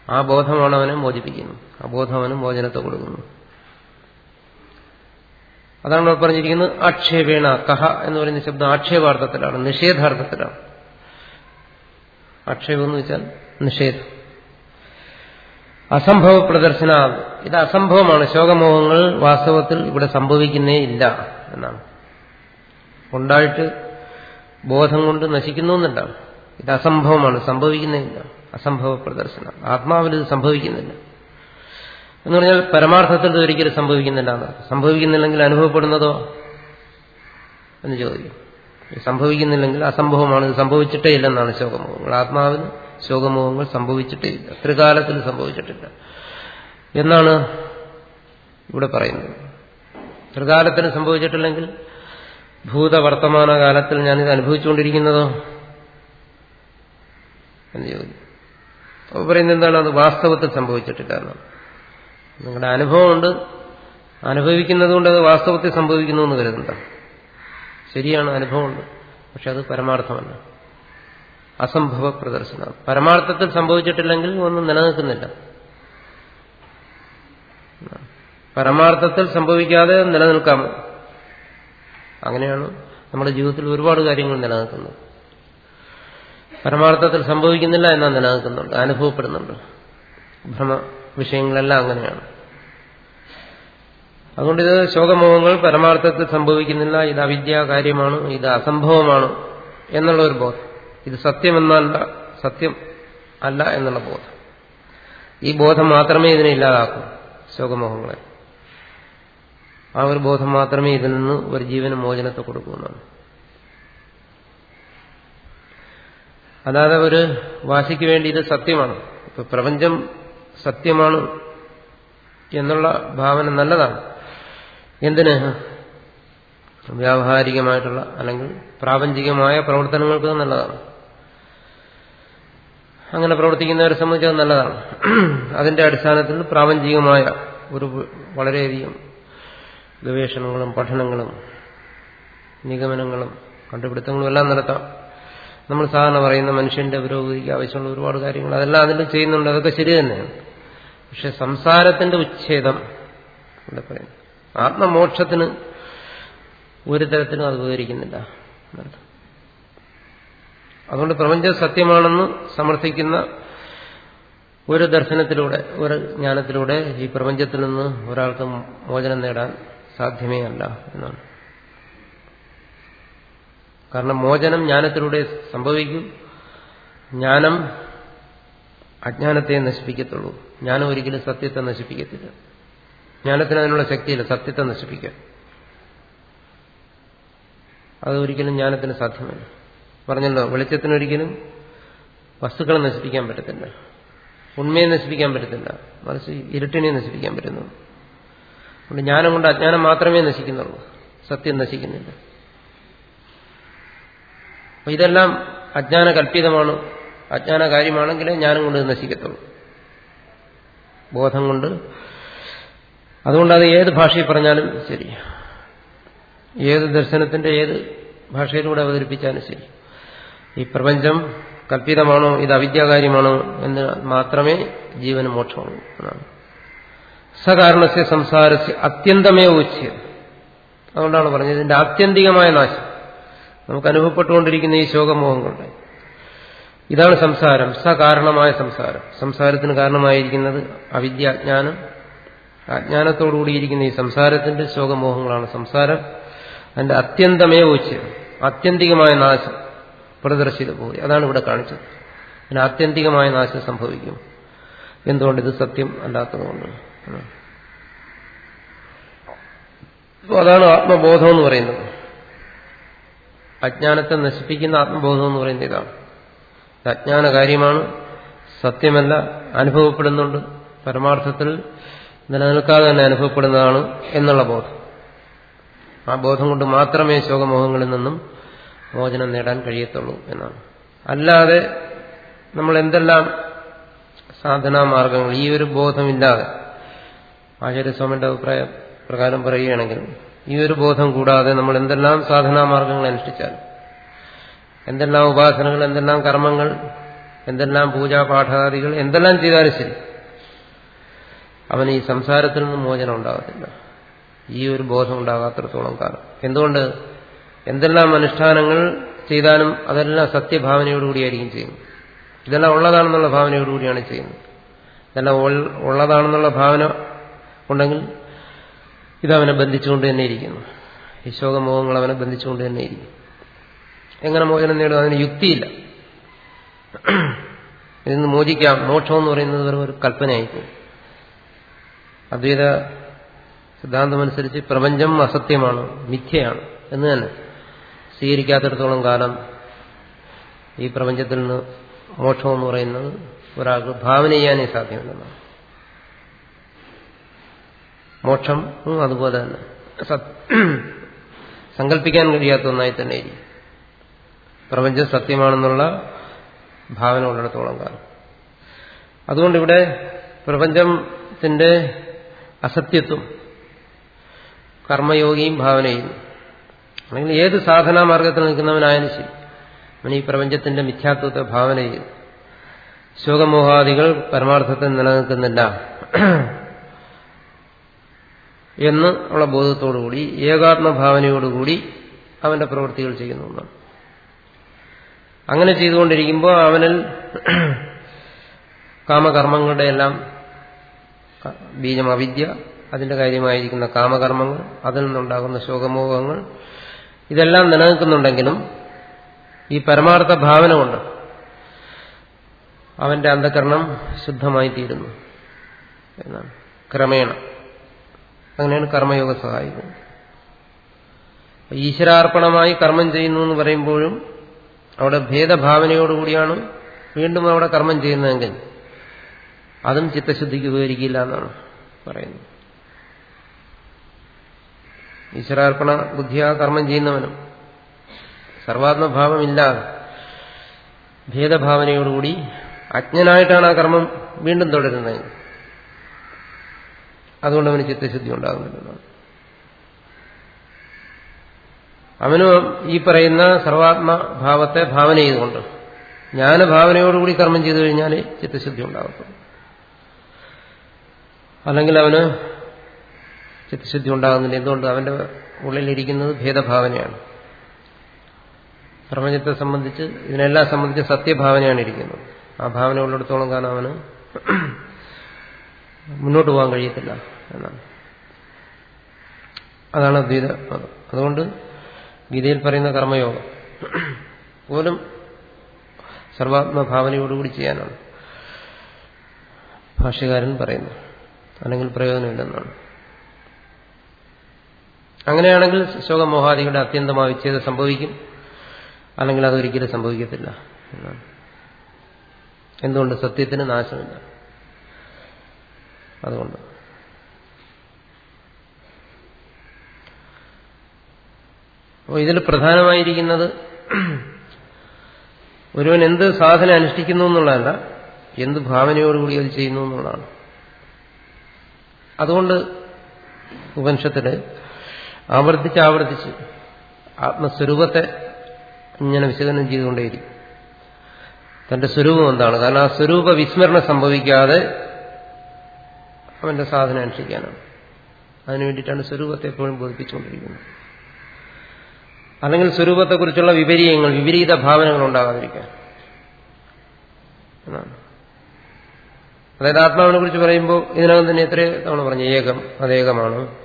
ആ ബോധമാണ് അവനെ മോചിപ്പിക്കുന്നത് ആ ബോധം അവന് മോചനത്തെ കൊടുക്കുന്നു. അതാണ് അവർ പറഞ്ഞിരിക്കുന്നത് ആക്ഷേപേണ കഹ എന്ന് പറയുന്ന ശബ്ദം ആക്ഷേപാർത്ഥത്തിലാണ് നിഷേധാർത്ഥത്തിലാണ്. ആക്ഷേപം എന്ന് വെച്ചാൽ നിഷേധം. അസംഭവ പ്രദർശന ഇത് അസംഭവമാണ്. ശോകമോഹങ്ങൾ വാസ്തവത്തിൽ ഇവിടെ സംഭവിക്കുന്നേ ഇല്ല എന്നാണ്. ഉണ്ടായിട്ട് ബോധം കൊണ്ട് നശിക്കുന്നു എന്നുണ്ടാവും. ഇത് അസംഭവമാണ്. സംഭവിക്കുന്നേ ഇല്ല. അസംഭവ പ്രദർശനം ആത്മാവിൽ ഇത് സംഭവിക്കുന്നില്ല. എന്ന് പറഞ്ഞാൽ പരമാർത്ഥത്തിൽ ഇത് ഒരിക്കലും സംഭവിക്കുന്നില്ല സംഭവിക്കുന്നില്ലെങ്കിൽ അനുഭവപ്പെടുന്നതോ എന്ന് ചോദിക്കും. സംഭവിക്കുന്നില്ലെങ്കിൽ അസംഭവമാണ്. ഇത് സംഭവിച്ചിട്ടേ ഇല്ലെന്നാണ് ശോകമോഹങ്ങൾ. ആത്മാവിന് ശോകമോഹങ്ങൾ സംഭവിച്ചിട്ടില്ല ത്രികാലത്തിൽ സംഭവിച്ചിട്ടില്ല. എന്നാണ് ഇവിടെ പറയുന്നത്. ത്രികാലത്തിന് സംഭവിച്ചിട്ടില്ലെങ്കിൽ ഭൂതവർത്തമാന കാലത്തിൽ ഞാനിത് അനുഭവിച്ചുകൊണ്ടിരിക്കുന്നതോ? എന്ന് ചോദിക്കും അപ്പോൾ പറയുന്നത് എന്താണ്? അത് വാസ്തവത്തിൽ സംഭവിച്ചിട്ടില്ല എന്നാണ്. നിങ്ങളുടെ അനുഭവമുണ്ട്. അനുഭവിക്കുന്നതുകൊണ്ട് അത് വാസ്തവത്തിൽ സംഭവിക്കുന്നു എന്ന് കരുതണ്ട. ശരിയാണ് അനുഭവമുണ്ട്. പക്ഷെ അത് പരമാർത്ഥമല്ല. അസംഭവ പ്രദർശനം. പരമാർത്ഥത്തിൽ സംഭവിച്ചിട്ടില്ലെങ്കിൽ ഒന്നും നിലനിൽക്കുന്നില്ല. പരമാർത്ഥത്തിൽ സംഭവിക്കാതെ നിലനിൽക്കാമോ അങ്ങനെയാണ് നമ്മുടെ ജീവിതത്തിൽ ഒരുപാട് കാര്യങ്ങൾ നിലനിൽക്കുന്നത്. പരമാർത്ഥത്തിൽ സംഭവിക്കുന്നില്ല എന്നാൽ നിലനിൽക്കുന്നുണ്ട് അനുഭവപ്പെടുന്നുണ്ട്. ഭ്രമ വിഷയങ്ങളെല്ലാം അങ്ങനെയാണ്. അതുകൊണ്ട് ഇത് ശോകമോഹങ്ങൾ പരമാർത്ഥത്തിൽ സംഭവിക്കുന്നില്ല ഇത് അവിദ്യാകാര്യമാണ് ഇത് അസംഭവമാണ് എന്നുള്ള ഒരു ബോധം. ഇത് സത്യമെന്നല്ല സത്യം അല്ല എന്നുള്ള ബോധം. ഈ ബോധം മാത്രമേ ഇതിനെ ഇല്ലാതാക്കൂ ശോകമോഹങ്ങളെ. ആ ഒരു ബോധം മാത്രമേ ഇതിൽ നിന്ന് ഒരു ജീവന് മോചനത്തെ കൊടുക്കുമെന്നാണ് അതായത് ഒരു വാശിക്ക് വേണ്ടി ഇത് സത്യമാണ്. ഇപ്പൊ പ്രപഞ്ചം സത്യമാണ് എന്നുള്ള ഭാവന നല്ലതാണ്. എന്തിന്? വ്യാവഹാരികമായിട്ടുള്ള അല്ലെങ്കിൽ പ്രാപഞ്ചികമായ പ്രവർത്തനങ്ങൾക്ക് നല്ലതാണ്. അങ്ങനെ പ്രവർത്തിക്കുന്നവരെ സംബന്ധിച്ച് അത് നല്ലതാണ്. അതിന്റെ അടിസ്ഥാനത്തിൽ പ്രാപഞ്ചികമായ ഒരു വളരെയധികം ഗവേഷണങ്ങളും പഠനങ്ങളും നിഗമനങ്ങളും കണ്ടുപിടുത്തങ്ങളും എല്ലാം നടത്താം. നമ്മൾ സാധാരണ പറയുന്ന മനുഷ്യന്റെ പുരോഗതിക്ക് ആവശ്യമുള്ള ഒരുപാട് കാര്യങ്ങൾ അതെല്ലാം അതിൽ ചെയ്യുന്നുണ്ട്. അതൊക്കെ ശരി തന്നെയാണ്. പക്ഷെ സംസാരത്തിന്റെ ഉച്ഛേദം ഇവിടെ പറയുന്നു ആത്മമോക്ഷത്തിന് ഒരു തരത്തിലും അത് ഉപകരിക്കുന്നില്ല എന്നർത്ഥം. അതുകൊണ്ട് പ്രപഞ്ചം സത്യമാണെന്ന് സമർത്ഥിക്കുന്ന ഒരു ദർശനത്തിലൂടെ ഒരു ജ്ഞാനത്തിലൂടെ ഈ പ്രപഞ്ചത്തിൽ നിന്ന് ഒരാൾക്ക് മോചനം നേടാൻ സാധ്യമേ അല്ല എന്നാണ്. കാരണം മോചനം ജ്ഞാനത്തിലൂടെ സംഭവിക്കും. ജ്ഞാനം അജ്ഞാനത്തെ നശിപ്പിക്കത്തുള്ളൂ. ജ്ഞാനം ഒരിക്കലും സത്യത്തെ നശിപ്പിക്കത്തില്ല. ജ്ഞാനത്തിന് അതിനുള്ള ശക്തിയില്ല സത്യത്തെ നശിപ്പിക്കാൻ അത് ഒരിക്കലും ജ്ഞാനത്തിന് സാധ്യമല്ല. പറഞ്ഞല്ലോ വെളിച്ചത്തിനൊരിക്കലും വസ്തുക്കളെ നശിപ്പിക്കാൻ പറ്റത്തില്ല. ഉണ്മയെ നശിപ്പിക്കാൻ പറ്റത്തില്ല. മറിച്ച് ഇരുട്ടിനെ നശിപ്പിക്കാൻ പറ്റുന്നു. അതുകൊണ്ട് ജ്ഞാനം കൊണ്ട് അജ്ഞാനം മാത്രമേ നശിക്കുന്നുള്ളൂ. സത്യം നശിക്കുന്നില്ല. അപ്പൊ ഇതെല്ലാം അജ്ഞാന കല്പിതമാണ് അജ്ഞാന കാര്യമാണെങ്കിലേ ജ്ഞാനം കൊണ്ട് നശിക്കത്തുള്ളൂ. ബോധം കൊണ്ട്. അതുകൊണ്ട് അത് ഏത് ഭാഷയിൽ പറഞ്ഞാലും ശരി. ഏത് ദർശനത്തിന്റെ ഏത് ഭാഷയിലൂടെ അവതരിപ്പിച്ചാലും ശരി. ഈ പ്രപഞ്ചം കല്പിതമാണോ ഇത് അവിദ്യാകാര്യമാണോ എന്ന് മാത്രമേ ജീവന് മോക്ഷമുള്ളൂ എന്നാണ്. സകാരണസ്യ സംസാരസ്യ അത്യന്തമേ ഉച്ച അതുകൊണ്ടാണ് പറഞ്ഞത് ഇതിന്റെ ആത്യന്തികമായ നാശം. നമുക്ക് അനുഭവപ്പെട്ടുകൊണ്ടിരിക്കുന്ന ഈ ശോകമോഹങ്ങളുടെ ഇതാണ് സംസാരം സകാരണമായ സംസാരം. സംസാരത്തിന് കാരണമായിരിക്കുന്നത് അവിദ്യ അവിദ്യാജ്ഞാനം അജ്ഞാനത്തോടുകൂടിയിരിക്കുന്ന ഈ സംസാരത്തിന്റെ ശോകമോഹങ്ങളാണ് സംസാരം. അതിന്റെ അത്യന്തമേ ഉച്ച ആത്യന്തികമായ നാശം. പ്രദർശിത പോയി. അതാണ് ഇവിടെ കാണിച്ചത്. അതിന് ആത്യന്തികമായ നാശം സംഭവിക്കും. എന്തുകൊണ്ട് ഇത് സത്യം അല്ലാത്തതുകൊണ്ട്. അതാണ് ആത്മബോധം എന്ന് പറയുന്നത്. അജ്ഞാനത്തെ നശിപ്പിക്കുന്ന ആത്മബോധം എന്ന് പറയുന്നത് ഇതാണ്. ഇത് അജ്ഞാന കാര്യമാണ്. സത്യമല്ല അനുഭവപ്പെടുന്നുണ്ട്. പരമാർത്ഥത്തിൽ നിലനിൽക്കാതെ തന്നെ അനുഭവപ്പെടുന്നതാണ് എന്നുള്ള ബോധം. ആ ബോധം കൊണ്ട് മാത്രമേ ശോകമോഹങ്ങളിൽ നിന്നും മോചനം നേടാൻ കഴിയത്തുള്ളൂ എന്നാണ്. അല്ലാതെ നമ്മൾ എന്തെല്ലാം സാധനാ മാർഗങ്ങൾ ഈ ഒരു ബോധമില്ലാതെ ആചാര്യസ്വാമിയുടെ അഭിപ്രായ പ്രകാരം പറയുകയാണെങ്കിൽ ഈ ഒരു ബോധം കൂടാതെ നമ്മൾ എന്തെല്ലാം സാധനാ മാർഗങ്ങൾ അനുഷ്ഠിച്ചാൽ എന്തെല്ലാം ഉപാസനകൾ എന്തെല്ലാം കർമ്മങ്ങൾ എന്തെല്ലാം പൂജാപാഠാദികൾ എന്തെല്ലാം ചെയ്താലും ശരി അവന് ഈ സംസാരത്തിൽ നിന്നും മോചനം ഉണ്ടാകത്തില്ല. ഈ ഒരു ബോധം ഉണ്ടാകാത്തിടത്തോളം കാലം. എന്തുകൊണ്ട് എന്തെല്ലാം അനുഷ്ഠാനങ്ങൾ ചെയ്താലും അതെല്ലാം സത്യഭാവനയോടുകൂടിയായിരിക്കും ചെയ്യുന്നത്. ഇതെല്ലാം ഉള്ളതാണെന്നുള്ള ഭാവനയോടുകൂടിയാണ് ചെയ്യുന്നത്. ഇതെല്ലാം ഉള്ളതാണെന്നുള്ള ഭാവന ഉണ്ടെങ്കിൽ ഇതവനെ ബന്ധിച്ചുകൊണ്ട് തന്നെ ഇരിക്കുന്നു. ഈ ശോകമോഹങ്ങൾ അവനെ ബന്ധിച്ചുകൊണ്ട് തന്നെ ഇരിക്കും എങ്ങനെ മോചനം നേടും? അതിന് യുക്തിയില്ല. ഇതിന് മോചിക്കാം. മോക്ഷം എന്ന് പറയുന്നത് വെറും ഒരു കല്പനയായിരിക്കും അദ്വൈത സിദ്ധാന്തമനുസരിച്ച് പ്രപഞ്ചം അസത്യമാണ് മിഥ്യയാണ് എന്ന് തന്നെ. സ്വീകരിക്കാത്തിടത്തോളം കാലം ഈ പ്രപഞ്ചത്തിൽ നിന്ന് മോക്ഷം എന്ന് പറയുന്നത് ഒരാൾക്ക് ഭാവന ചെയ്യാനേ സാധ്യമല്ലെന്നാണ്. മോക്ഷം അതുപോലെ തന്നെ. സങ്കല്പിക്കാൻ കഴിയാത്ത ഒന്നായി തന്നെ ഇരിക്കും. പ്രപഞ്ചം സത്യമാണെന്നുള്ള ഭാവന ഉള്ളിടത്തോളം കാലം. അതുകൊണ്ടിവിടെ പ്രപഞ്ചത്തിന്റെ അസത്യത്വം കർമ്മയോഗിയും ഭാവന ചെയ്യുന്നു അല്ലെങ്കിൽ ഏത് സാധനാ മാർഗത്തിൽ നിൽക്കുന്നവനായാലും ശരി. അവൻ ഈ പ്രപഞ്ചത്തിന്റെ മിഥ്യാത്വത്തെ ഭാവന ചെയ്ത് ശോകമോഹാദികൾ പരമാർത്ഥത്തിൽ നിലനിൽക്കുന്നില്ല. എന്ന് ഉള്ള ബോധത്തോടുകൂടി ഏകാത്മഭാവനയോടുകൂടി അവന്റെ പ്രവൃത്തികൾ ചെയ്യുന്നു ഒന്നാണ്. അങ്ങനെ ചെയ്തുകൊണ്ടിരിക്കുമ്പോൾ അവനിൽ കാമകർമ്മങ്ങളുടെ എല്ലാം ബീജം അവിദ്യ അതിന്റെ കാര്യമായിരിക്കുന്ന കാമകർമ്മങ്ങൾ അതിൽ നിന്നുണ്ടാകുന്ന ശോകമോഹങ്ങൾ ഇതെല്ലാം നിലനിൽക്കുന്നുണ്ടെങ്കിലും ഈ പരമാർത്ഥ ഭാവന കൊണ്ട് അവന്റെ അന്ധകരണം ശുദ്ധമായി തീരുന്നു എന്നാണ്. ക്രമേണ. അങ്ങനെയാണ് കർമ്മയോഗ സഹായിക്കുന്നത്. ഈശ്വരാർപ്പണമായി കർമ്മം ചെയ്യുന്നു എന്ന് പറയുമ്പോഴും അവിടെ ഭേദഭാവനയോടുകൂടിയാണ് വീണ്ടും അവിടെ കർമ്മം ചെയ്യുന്നതെങ്കിൽ അതും ചിത്തശുദ്ധിക്ക് ഉപകരിക്കില്ല എന്നാണ് പറയുന്നത്. ഈശ്വരാർപ്പണ ബുദ്ധിയാ കർമ്മം ചെയ്യുന്നവനും. സർവാത്മഭാവമില്ലാതെ ഭേദഭാവനയോടുകൂടി അജ്ഞനായിട്ടാണ് ആ കർമ്മം വീണ്ടും തുടരുന്നത്. അതുകൊണ്ട് അവന് ചിത്തശുദ്ധി ഉണ്ടാകുന്നില്ലെന്നാണ് അവനും ഈ പറയുന്ന സർവാത്മഭാവത്തെ ഭാവന ചെയ്തുകൊണ്ട് ജ്ഞാനഭാവനയോടുകൂടി കർമ്മം ചെയ്തു കഴിഞ്ഞാൽ ചിത്തശുദ്ധി ഉണ്ടാകത്തുള്ളൂ. അല്ലെങ്കിൽ അവന് ചിത്തശുദ്ധി ഉണ്ടാകുന്നില്ല എന്തുകൊണ്ട്? അവന്റെ ഉള്ളിലിരിക്കുന്നത് ഭേദഭാവനയാണ്. പ്രപഞ്ചത്തെ സംബന്ധിച്ച് ഇതിനെല്ലാം സംബന്ധിച്ച് സത്യഭാവനയാണ് ഇരിക്കുന്നത്. ആ ഭാവന ഉള്ളിടത്തോളം കാരണം അവന് മുന്നോട്ട് പോകാൻ കഴിയത്തില്ല എന്നാണ്. അതാണ് അദ്വൈത അതുകൊണ്ട് ഗീതയിൽ പറയുന്ന കർമ്മയോഗം പോലും സർവാത്മഭാവനയോടുകൂടി ചെയ്യാനാണ് ഭാഷ്യകാരൻ പറയുന്നു അല്ലെങ്കിൽ പ്രയോജനമില്ലെന്നാണ്. അങ്ങനെയാണെങ്കിൽ ശോകമോഹാദികളുടെ അത്യന്തമായ വിച്ഛേദം സംഭവിക്കും. അല്ലെങ്കിൽ അതൊരിക്കലും സംഭവിക്കത്തില്ല. എന്നാണ് എന്തുകൊണ്ട്? സത്യത്തിന് നാശമില്ല. അതുകൊണ്ട്. അപ്പോൾ ഇതിൽ പ്രധാനമായിരിക്കുന്നത് ഒരുവൻ എന്ത് സാധന അനുഷ്ഠിക്കുന്നു എന്നുള്ളതല്ല എന്ത് ഭാവനയോടുകൂടി അത് ചെയ്യുന്നു എന്നുള്ളതാണ്. അതുകൊണ്ട് ഉപനിഷത്തിൽ ആവർത്തിച്ച് ആവർത്തിച്ച് ആത്മസ്വരൂപത്തെ ഇങ്ങനെ വിശകലനം ചെയ്തുകൊണ്ടേയിരിക്കും. തന്റെ സ്വരൂപം എന്താണ്? കാരണം ആ സ്വരൂപ വിസ്മരണം സംഭവിക്കാതെ അവന്റെ സാധന അനുഷ്ഠിക്കാനാണ്. അതിനു വേണ്ടിയിട്ടാണ് സ്വരൂപത്തെ എപ്പോഴും ബോധിപ്പിച്ചുകൊണ്ടിരിക്കുന്നത്. അല്ലെങ്കിൽ സ്വരൂപത്തെക്കുറിച്ചുള്ള വിപരീയങ്ങൾ വിപരീത ഭാവനകൾ ഉണ്ടാകാതിരിക്കാൻ. എന്നാണ്. അതായത് ആത്മാവിനെ കുറിച്ച് പറയുമ്പോൾ ഇതിനകം തന്നെ എത്രയോ തവണ പറഞ്ഞു ഏകം അതേകമാണ്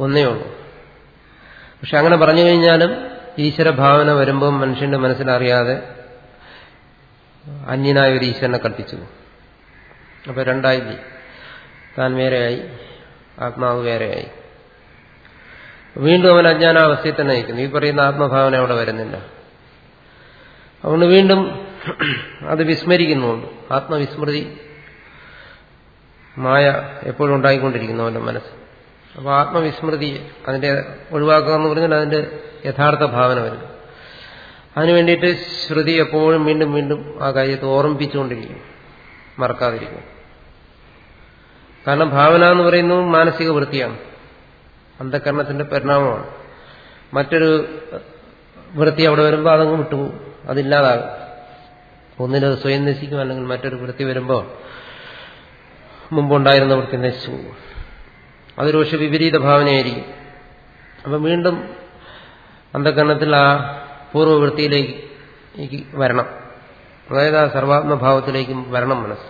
ഒന്നേ ഉള്ളൂ. പക്ഷെ അങ്ങനെ പറഞ്ഞു കഴിഞ്ഞാലും ഈശ്വരഭാവന വരുമ്പോൾ മനുഷ്യന്റെ മനസ്സിലറിയാതെ അന്യനായ ഒരു ഈശ്വരനെ കൽപ്പിച്ചു. അപ്പൊ രണ്ടായി താൻ വേറെയായി. ആത്മാവ് വേറെയായി. വീണ്ടും അവൻ അജ്ഞാനാവസ്ഥയിൽ തന്നെ നയിക്കുന്നു ഈ പറയുന്ന ആത്മഭാവന അവിടെ വരുന്നില്ല. അതുകൊണ്ട് വീണ്ടും അത് വിസ്മരിക്കുന്നുണ്ട്. ആത്മവിസ്മൃതി മായ എപ്പോഴും ഉണ്ടായിക്കൊണ്ടിരിക്കുന്നു അവന്റെ മനസ്സ്. അപ്പോൾ ആത്മവിസ്മൃതി അതിന്റെ ഒഴിവാക്കുക എന്ന് പറഞ്ഞാൽ അതിന്റെ യഥാർത്ഥ ഭാവന വരും. അതിനു വേണ്ടിയിട്ട് ശ്രുതി എപ്പോഴും വീണ്ടും വീണ്ടും ആ കാര്യത്തെ ഓർമ്മിപ്പിച്ചുകൊണ്ടിരിക്കും. മറക്കാതിരിക്കും. കാരണം ഭാവന എന്ന് പറയുന്നത് മാനസിക വൃത്തിയാണ്. അന്ധകരണത്തിന്റെ പരിണാമമാണ്. മറ്റൊരു വൃത്തി അവിടെ വരുമ്പോൾ അതങ്ങ് വിട്ടുപോകും. അതില്ലാതാകും. ഒന്നിനത് സ്വയം നശിക്കും അല്ലെങ്കിൽ മറ്റൊരു വൃത്തി വരുമ്പോൾ മുമ്പുണ്ടായിരുന്ന വൃത്തി നശിച്ചു പോകും. അതൊരു പക്ഷെ വിപരീത ഭാവനയായിരിക്കും അപ്പം വീണ്ടും അന്ധകരണത്തിൽ ആ പൂർവവൃത്തിയിലേക്ക് വരണം. അതായത് ആ സർവാത്മഭാവത്തിലേക്കും വരണം മനസ്സ്.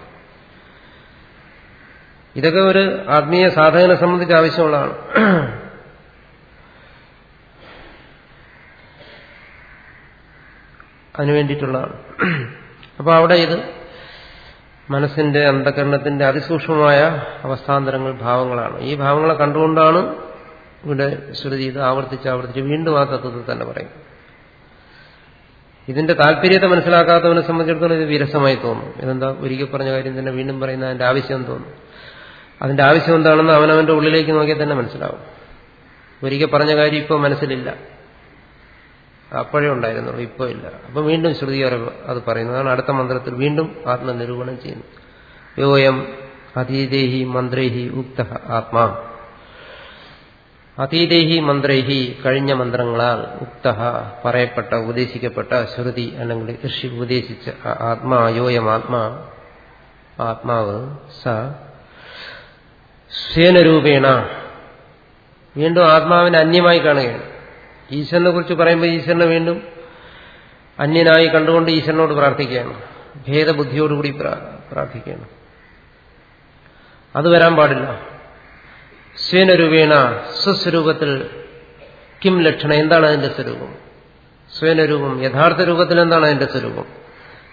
ഇതൊക്കെ ഒരു ആത്മീയ സാധകനെ സംബന്ധിച്ച് ആവശ്യമുള്ളതാണ്. അതിനു വേണ്ടിയിട്ടുള്ളതാണ് അപ്പോൾ അവിടെ ഇത് മനസ്സിന്റെ അന്ധകരണത്തിന്റെ അതിസൂക്ഷ്മമായ അവസ്ഥാന്തരങ്ങൾ ഭാവങ്ങളാണ്. ഈ ഭാവങ്ങളെ കണ്ടുകൊണ്ടാണ് ഇവിടെ ശ്രുതി ഇത് ആവർത്തിച്ച് ആവർത്തിച്ച് വീണ്ടും ആ തത്വത്തിൽ തന്നെ പറയും. ഇതിന്റെ താല്പര്യത്തെ മനസ്സിലാക്കാത്തവനെ സംബന്ധിച്ചിടത്തോളം ഇത് വിരസമായി തോന്നും. ഇതെന്താ? ഒരിക്കൽ പറഞ്ഞ കാര്യം തന്നെ വീണ്ടും പറയുന്ന അതിന്റെ ആവശ്യം തോന്നും. അതിന്റെ ആവശ്യം എന്താണെന്ന് അവനവന്റെ ഉള്ളിലേക്ക് നോക്കിയാൽ തന്നെ മനസ്സിലാവും. ഒരിക്കൽ പറഞ്ഞ കാര്യം ഇപ്പോൾ മനസ്സിലില്ല. അപ്പോഴേ ഉണ്ടായിരുന്നുള്ളൂ ഇപ്പോ ഇല്ല. അപ്പൊ വീണ്ടും ശ്രുതി അത് പറയുന്നതാണ് അടുത്ത മന്ത്രത്തിൽ വീണ്ടും ആത്മനിരൂപണം ചെയ്യുന്നു യോയം അതീതേഹി മന്ത്രേഹി ഉക്ത ആത്മാ. അതീതേഹി മന്ത്രേഹി കഴിഞ്ഞ മന്ത്രങ്ങളാൽ ഉക്ത പറയപ്പെട്ട ഉപദേശിക്കപ്പെട്ട ശ്രുതി അല്ലെങ്കിൽ ഋഷി ഉപദേശിച്ച ആത്മാ യോയം ആത്മാ ആത്മാവ് സ സ്വേനരൂപേണ. വീണ്ടും ആത്മാവിനെ അന്യമായി കാണുകയാണ്. ഈശ്വരനെ കുറിച്ച് പറയുമ്പോൾ ഈശ്വരനെ വീണ്ടും അന്യനായി കണ്ടുകൊണ്ട് ഈശ്വരനോട് പ്രാർത്ഥിക്കുകയാണ്. ഭേദബുദ്ധിയോടുകൂടി പ്രാർത്ഥിക്കുകയാണ്. അത് വരാൻ പാടില്ല. സ്വേനരൂപേണ സ്വസ്വരൂപത്തിൽ കിം ലക്ഷണം എന്താണ് അതിന്റെ സ്വരൂപം? സ്വയനരൂപം യഥാർത്ഥ രൂപത്തിൽ എന്താണ് അതിന്റെ സ്വരൂപം?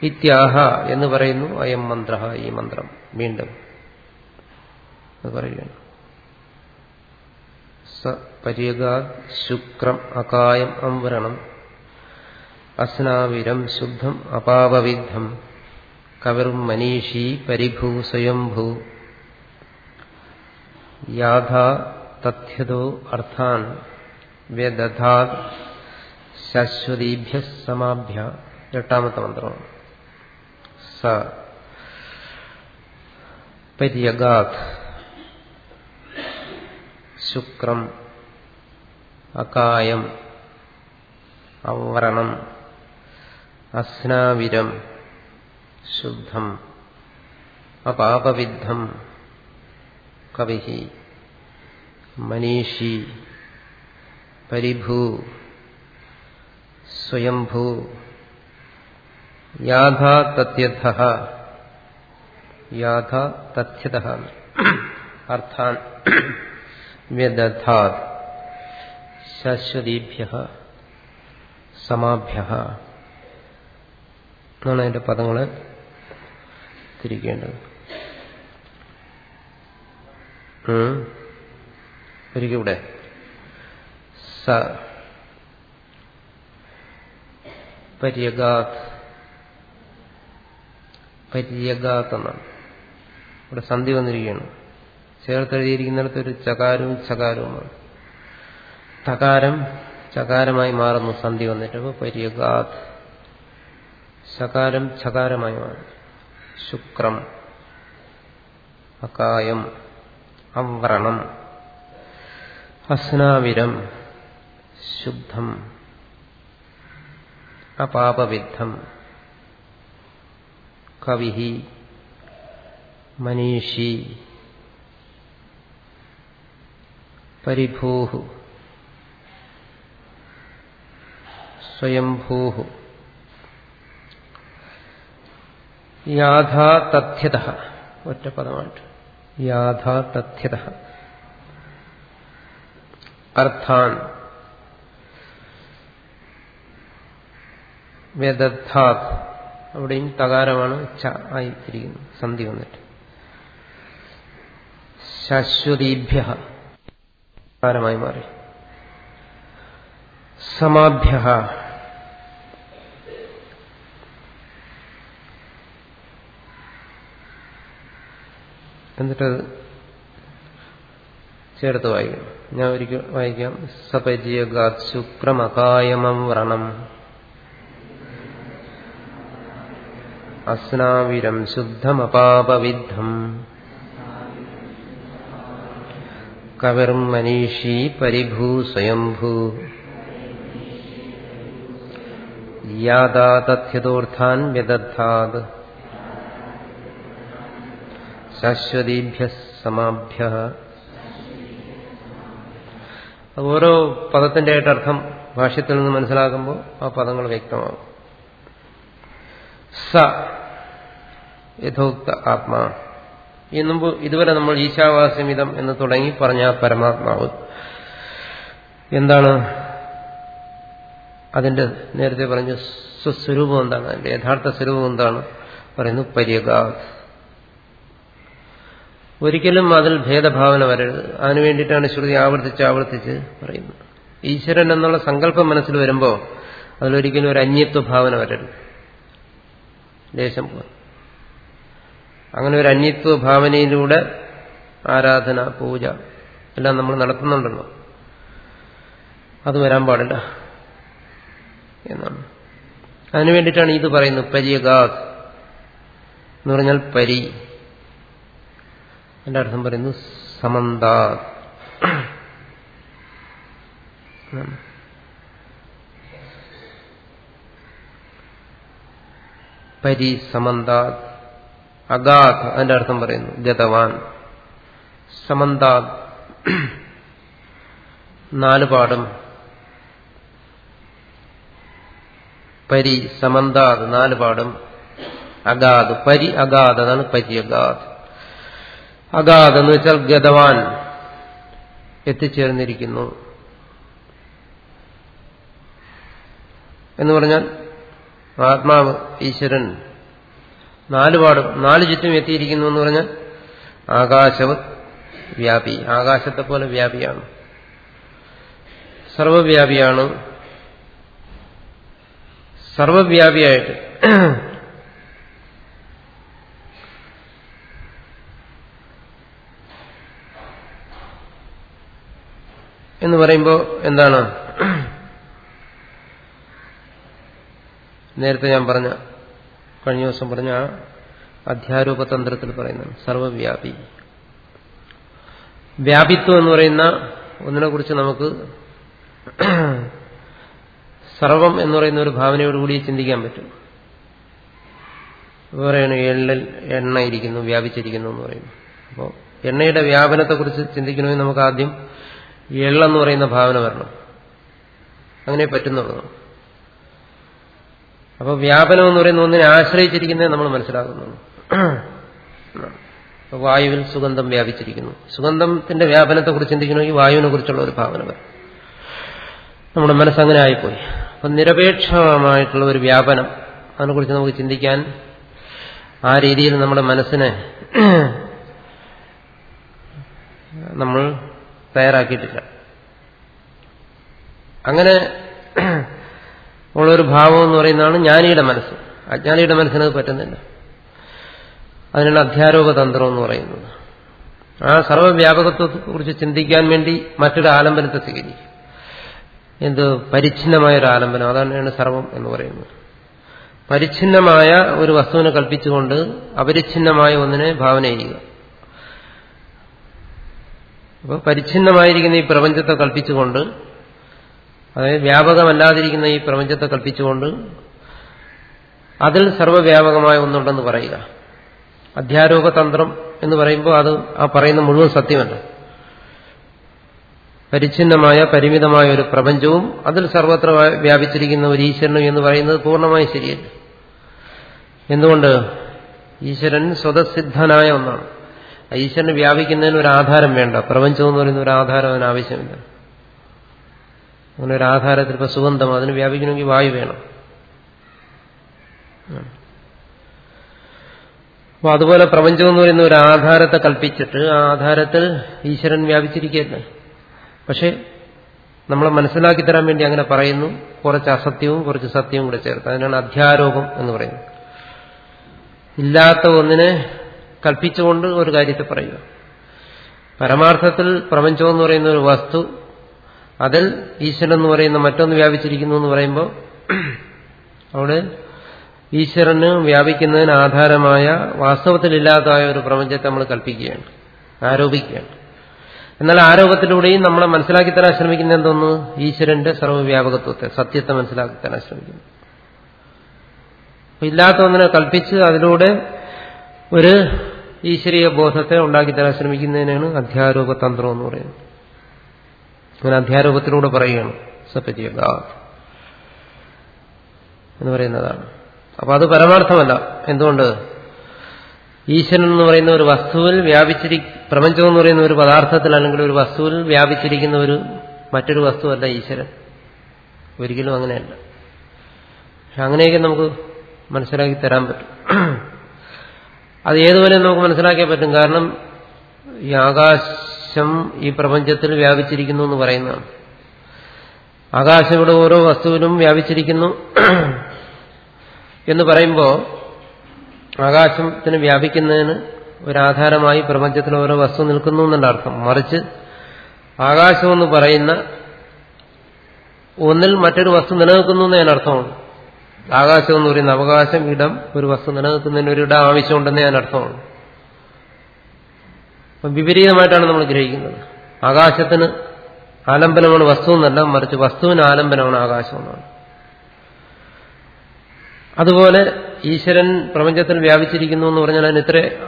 ഇത്യാഹ എന്ന് പറയുന്നു അയം മന്ത്ര ഈ മന്ത്രം. വീണ്ടും പറയുകയാണ്. സ പര്യഗാത് ശുക്രം അകായം അംവരണം. അസ്നാവിരം ശുദ്ധം അപാപവിദ്ധം. കവിർ മനീഷി പരിഭൂ സ്വയംഭൂ. യാഥാ തഥ്യതോ അർത്ഥാൻ. വ്യദധാത് ശാശ്വതീഭ്യ സമാഭ്യ. എട്ടാമത്തെ മന്ത്രമാണ് സ. പര്യഗാത് ശുക്രം അകായം അവരണം അസ്നാവിരം ശുദ്ധം അപാപവിദ്ധം കവി മനീഷി പരിഭൂ സ്വയംഭൂ യാഥാ തഥ്യഥ യാഥാ തഥ്യത അർത്ഥാൻ വ്യദധാത്. ശാശ്വതീഭ്യ സമാഭ്യ എന്നാണ് അതിന്റെ പദങ്ങളെ തിരിക്കേണ്ടത്. ഒരിക്കൂടെ സ. പര്യഗാത്. പര്യഗാത് എന്നാണ്. ഇവിടെ സന്ധി വന്നിരിക്കുകയാണ്. ചേർത്തെഴുതിയിരിക്കുന്നിടത്ത് ഒരു ചകാരവും ചകാരവുമാണ്. തകാരം ചകാരമായി മാറുന്നു സന്ധി വന്നിട്ട്. പര്യഗാത് ശകാരം ചകാരമായി മാറി ശുക്രം അകായം അവ്രണം. അസ്നാവിരം ശുദ്ധം. അപാപവിദ്ധം. കവി മനീഷി. പരിഭൂ സ്വയംഭൂ യാഥാ തഥ്യത ഒറ്റ പദമായിട്ട് യാഥാ തഥ്യത അർത്ഥാൻ. വ്യദധാത് അവിടെയും തകാരമാണ് ച ആയിരിക്കുന്നത് സന്ധി വന്നിട്ട്. ശാശ്വതീഭ്യ. കാരമായി മാറി. സമാഭ്യ. എന്നിട്ടത് ചേർത്ത് വായിക്കണം. ഞാൻ ഒരിക്കൽ വായിക്കാം. സപര്യഗാത് ശുക്രമകായമം വ്രണം. അസ്നാവിരം ശുദ്ധമപാപവിദ്ധം. കവിർ മനീഷി പരിഭൂ സ്വയംഭൂ. യാദാ തഥ്യതോർത്ഥാൻ വ്യദധാത് ശാശ്വതീഭ്യ സമാഭ്യ ഓരോ പദത്തിന്റെ ആയിട്ട് അർത്ഥം ഭാഷ്യത്തിൽ നിന്ന് മനസ്സിലാക്കുമ്പോൾ ആ പദങ്ങൾ വ്യക്തമാകും. സ യഥോക്ത ആത്മാ. ഈ മുമ്പ് ഇതുവരെ നമ്മൾ ഈശാവാസ്യമിതം എന്ന് തുടങ്ങി പറഞ്ഞ പരമാത്മാവ് എന്താണ്? അതിന്റെ നേരത്തെ പറഞ്ഞ സ്വസ്വരൂപം എന്താണ്? അതിന്റെ യഥാർത്ഥ സ്വരൂപം എന്താണ്? പറയുന്നു പര്യഗാത്. ഒരിക്കലും അതിൽ ഭേദഭാവന വരരുത്. അതിനു വേണ്ടിയിട്ടാണ് ശ്രുതി ആവർത്തിച്ച് ആവർത്തിച്ച് പറയുന്നത്. ഈശ്വരൻ എന്നുള്ള സങ്കല്പം മനസ്സിൽ വരുമ്പോൾ അതിലൊരിക്കലും ഒരു അന്യത്വ ഭാവന വരരുത്. ദേശം പോലെ. അങ്ങനെ ഒരു അന്യത്വ ഭാവനയിലൂടെ ആരാധന പൂജ എല്ലാം നമ്മൾ നടത്തുന്നുണ്ടല്ലോ. അത് വരാൻ പാടില്ല എന്നാണ്. അതിനു വേണ്ടിയിട്ടാണ് ഇത് പറയുന്നത്. പരിയഗാസ് എന്ന് പറഞ്ഞാൽ പരി. എന്റെ അർത്ഥം പറയുന്നു സമന്ത. പരി സമന്ത അഗാധ അതിന്റെ അർത്ഥം പറയുന്നു ഗതവാൻ. സമന്ത. നാല് പാഠം. പരി സമന്താത് നാല് പാഠം. അഗാധ് പരി അഗാധ അതാണ് പരി അഗാത് അഗാത് എന്ന് വെച്ചാൽ ഗതവാൻ എത്തിച്ചേർന്നിരിക്കുന്നു. എന്ന് പറഞ്ഞാൽ ആത്മാവ് ഈശ്വരൻ നാലുപാടും നാല് ചുറ്റും എത്തിയിരിക്കുന്നു എന്ന് പറഞ്ഞാൽ ആകാശവത് വ്യാപി ആകാശത്തെ പോലെ വ്യാപിയാണ്. സർവവ്യാപിയാണ്. സർവവ്യാപിയായിട്ട് എന്ന് പറയുമ്പോൾ എന്താണ്? നേരത്തെ ഞാൻ പറഞ്ഞ കഴിഞ്ഞ ദിവസം പറഞ്ഞ ആ അധ്യാരൂപതന്ത്രത്തിൽ പറയുന്നത് സർവവ്യാപി. വ്യാപിത്വം എന്ന് പറയുന്ന ഒന്നിനെ കുറിച്ച് നമുക്ക് സർവം എന്ന് പറയുന്ന ഒരു ഭാവനയോടുകൂടി ചിന്തിക്കാൻ പറ്റും. പറയണ എള്ളിൽ എണ്ണ ഇരിക്കുന്നു വ്യാപിച്ചിരിക്കുന്നു എന്ന് പറയുന്നു. അപ്പോൾ എണ്ണയുടെ വ്യാപനത്തെക്കുറിച്ച് ചിന്തിക്കണമെങ്കിൽ നമുക്ക് ആദ്യം എള്ളെന്ന് പറയുന്ന ഭാവന വരണം. അങ്ങനെ പറ്റുന്നുള്ളൂ. അപ്പോൾ വ്യാപനം എന്ന് പറയുന്ന ഒന്നിനെ ആശ്രയിച്ചിരിക്കുന്നേ നമ്മൾ മനസ്സിലാക്കുന്നു. വായുവിൽ സുഗന്ധം വ്യാപിച്ചിരിക്കുന്നു. സുഗന്ധത്തിന്റെ വ്യാപനത്തെക്കുറിച്ച് ചിന്തിക്കണമെങ്കിൽ വായുവിനെ കുറിച്ചുള്ള ഒരു ഭാവന വരും നമ്മുടെ മനസ്സങ്ങനെ ആയിപ്പോയി. അപ്പം നിരപേക്ഷമായിട്ടുള്ള ഒരു വ്യാപനം അതിനെക്കുറിച്ച് നമുക്ക് ചിന്തിക്കാൻ ആ രീതിയിൽ നമ്മുടെ മനസ്സിനെ നമ്മൾ തയ്യാറാക്കിയിട്ടില്ല. അങ്ങനെ ഉള്ളൊരു ഭാവം എന്ന് പറയുന്നതാണ് ജ്ഞാനിയുടെ മനസ്സ്. അജ്ഞാനിയുടെ മനസ്സിനത് പറ്റുന്നില്ല. അതിനാണ് അധ്യാരോപതന്ത്രം എന്ന് പറയുന്നത്. ആ സർവവ്യാപകത്വത്തെക്കുറിച്ച് ചിന്തിക്കാൻ വേണ്ടി മറ്റൊരു ആലംബനത്തെ സ്വീകരിക്കും. എന്ത് പരിച്ഛിന്നമായ ഒരു ആലംബനം അതാണ് സർവം എന്ന് പറയുന്നത്. പരിച്ഛിന്നമായ ഒരു വസ്തുവിനെ കൽപ്പിച്ചുകൊണ്ട് അപരിച്ഛിന്നമായ ഒന്നിനെ ഭാവന ചെയ്യുക. അപ്പോൾ പരിച്ഛിന്നമായിരിക്കുന്ന ഈ പ്രപഞ്ചത്തെ കൽപ്പിച്ചുകൊണ്ട് അതായത് വ്യാപകമല്ലാതിരിക്കുന്ന ഈ പ്രപഞ്ചത്തെ കൽപ്പിച്ചുകൊണ്ട് അതിൽ സർവവ്യാപകമായ ഒന്നുണ്ടെന്ന് പറയുക. അധ്യാരോപതന്ത്രം എന്ന് പറയുമ്പോൾ അത് ആ പറയുന്ന മുഴുവൻ സത്യമല്ല. പരിച്ഛിന്നമായ പരിമിതമായ ഒരു പ്രപഞ്ചവും അതിൽ സർവത്ര വ്യാപിച്ചിരിക്കുന്ന ഒരു ഈശ്വരനും എന്ന് പറയുന്നത് പൂർണമായും ശരിയല്ല. എന്തുകൊണ്ട്? ഈശ്വരൻ സ്വതസിദ്ധനായ ഒന്നാണ്. ഈശ്വരന് വ്യാപിക്കുന്നതിന് ഒരു ആധാരം വേണ്ട. പ്രപഞ്ചം എന്ന് പറയുന്ന ഒരു ആധാരം അതിന് ആവശ്യമില്ല. അങ്ങനെ ഒരു ആധാരത്തിൽ ഇപ്പൊ സുഗന്ധം അതിന് വ്യാപിക്കണമെങ്കിൽ വായു വേണം. അപ്പൊ അതുപോലെ പ്രപഞ്ചം എന്ന് പറയുന്ന ഒരു ആധാരത്തെ കൽപ്പിച്ചിട്ട് ആ ആധാരത്തിൽ ഈശ്വരൻ വ്യാപിച്ചിരിക്കുകയല്ല. പക്ഷെ നമ്മളെ മനസ്സിലാക്കി തരാൻ വേണ്ടി അങ്ങനെ പറയുന്നു. കുറച്ച് അസത്യവും കുറച്ച് സത്യവും കൂടെ ചേർത്ത്. അതിനാണ് അധ്യാരോപം എന്ന് പറയുന്നത്. ഇല്ലാത്ത ഒന്നിനെ കൽപ്പിച്ചുകൊണ്ട് ഒരു കാര്യത്തെ പറയുക. പരമാർത്ഥത്തിൽ പ്രപഞ്ചം എന്ന് പറയുന്ന ഒരു വസ്തു അതിൽ ഈശ്വരൻ എന്ന് പറയുന്ന മറ്റൊന്ന് വ്യാപിച്ചിരിക്കുന്നു എന്ന് പറയുമ്പോൾ അവിടെ ഈശ്വരന് വ്യാപിക്കുന്നതിന് ആധാരമായ വാസ്തവത്തിലില്ലാത്തതായ ഒരു പ്രപഞ്ചത്തെ നമ്മൾ കൽപ്പിക്കുകയാണ് ആരോപിക്കുകയാണ്. എന്നാൽ ആരോപത്തിലൂടെയും നമ്മളെ മനസ്സിലാക്കി തരാൻ ശ്രമിക്കുന്ന എന്തോന്ന്? ഈശ്വരന്റെ സർവവ്യാപകത്വത്തെ സത്യത്തെ മനസ്സിലാക്കി തരാൻ ശ്രമിക്കുന്നു. ഇല്ലാത്ത ഒന്നിനെ കൽപ്പിച്ച് അതിലൂടെ ഒരു ഈശ്വരീയ ബോധത്തെ ഉണ്ടാക്കി തരാൻ ശ്രമിക്കുന്നതിനാണ് അധ്യാരോപ തന്ത്രം എന്ന് പറയുന്നത്. അങ്ങനെ അധ്യാരോപത്തിലൂടെ പറയുകയാണ് സത്യജീവ എന്ന് പറയുന്നതാണ്. അപ്പൊ അത് പരമാർത്ഥമല്ല. എന്തുകൊണ്ട്? ഈശ്വരൻ എന്ന് പറയുന്ന ഒരു വസ്തുവിൽ വ്യാപിച്ചിരി പ്രപഞ്ചം എന്ന് പറയുന്ന ഒരു പദാർത്ഥത്തിൽ അല്ലെങ്കിൽ ഒരു വസ്തുവിൽ വ്യാപിച്ചിരിക്കുന്ന ഒരു മറ്റൊരു വസ്തുവല്ല ഈശ്വരൻ. ഒരിക്കലും അങ്ങനെയല്ല. പക്ഷെ അങ്ങനെയൊക്കെ നമുക്ക് മനസ്സിലാക്കി തരാൻ പറ്റും. അത് ഏതുപോലെ നമുക്ക് മനസ്സിലാക്കിയാൽ പറ്റും? കാരണം ഈ ആകാശം ഈ പ്രപഞ്ചത്തിൽ വ്യാപിച്ചിരിക്കുന്നു എന്ന് പറയുന്നതാണ്. ആകാശം ഇവിടെ ഓരോ വസ്തുവിനും വ്യാപിച്ചിരിക്കുന്നു എന്ന് പറയുമ്പോൾ ആകാശത്തിന് വ്യാപിക്കുന്നതിന് ഒരാധാരമായി പ്രപഞ്ചത്തിൽ ഓരോ വസ്തു നിൽക്കുന്നു എന്നുള്ള അർത്ഥം. മറിച്ച് ആകാശമെന്ന് പറയുന്ന ഒന്നിൽ മറ്റൊരു വസ്തു നിലനിൽക്കുന്നു എന്നതിന് അർത്ഥമാണ് ആകാശം എന്ന് പറയുന്ന അവകാശം ഇടം ഒരു വസ്തു നിലനിൽക്കുന്നതിന് ഒരു ഇടം ആവശ്യമുണ്ടെന്ന് ഞാൻ അർത്ഥമാണ് അപ്പം വിപരീതമായിട്ടാണ് നമ്മൾ ഗ്രഹിക്കുന്നത്. ആകാശത്തിന് ആലംബനമാണ് വസ്തു എന്നല്ല മറിച്ച് വസ്തുവിന് ആലംബനമാണ് ആകാശം എന്നാണ്. അതുപോലെ ഈശ്വരൻ പ്രപഞ്ചത്തിൽ വ്യാപിച്ചിരിക്കുന്നു എന്ന് പറഞ്ഞാൽ അതിന് ഇത്രേ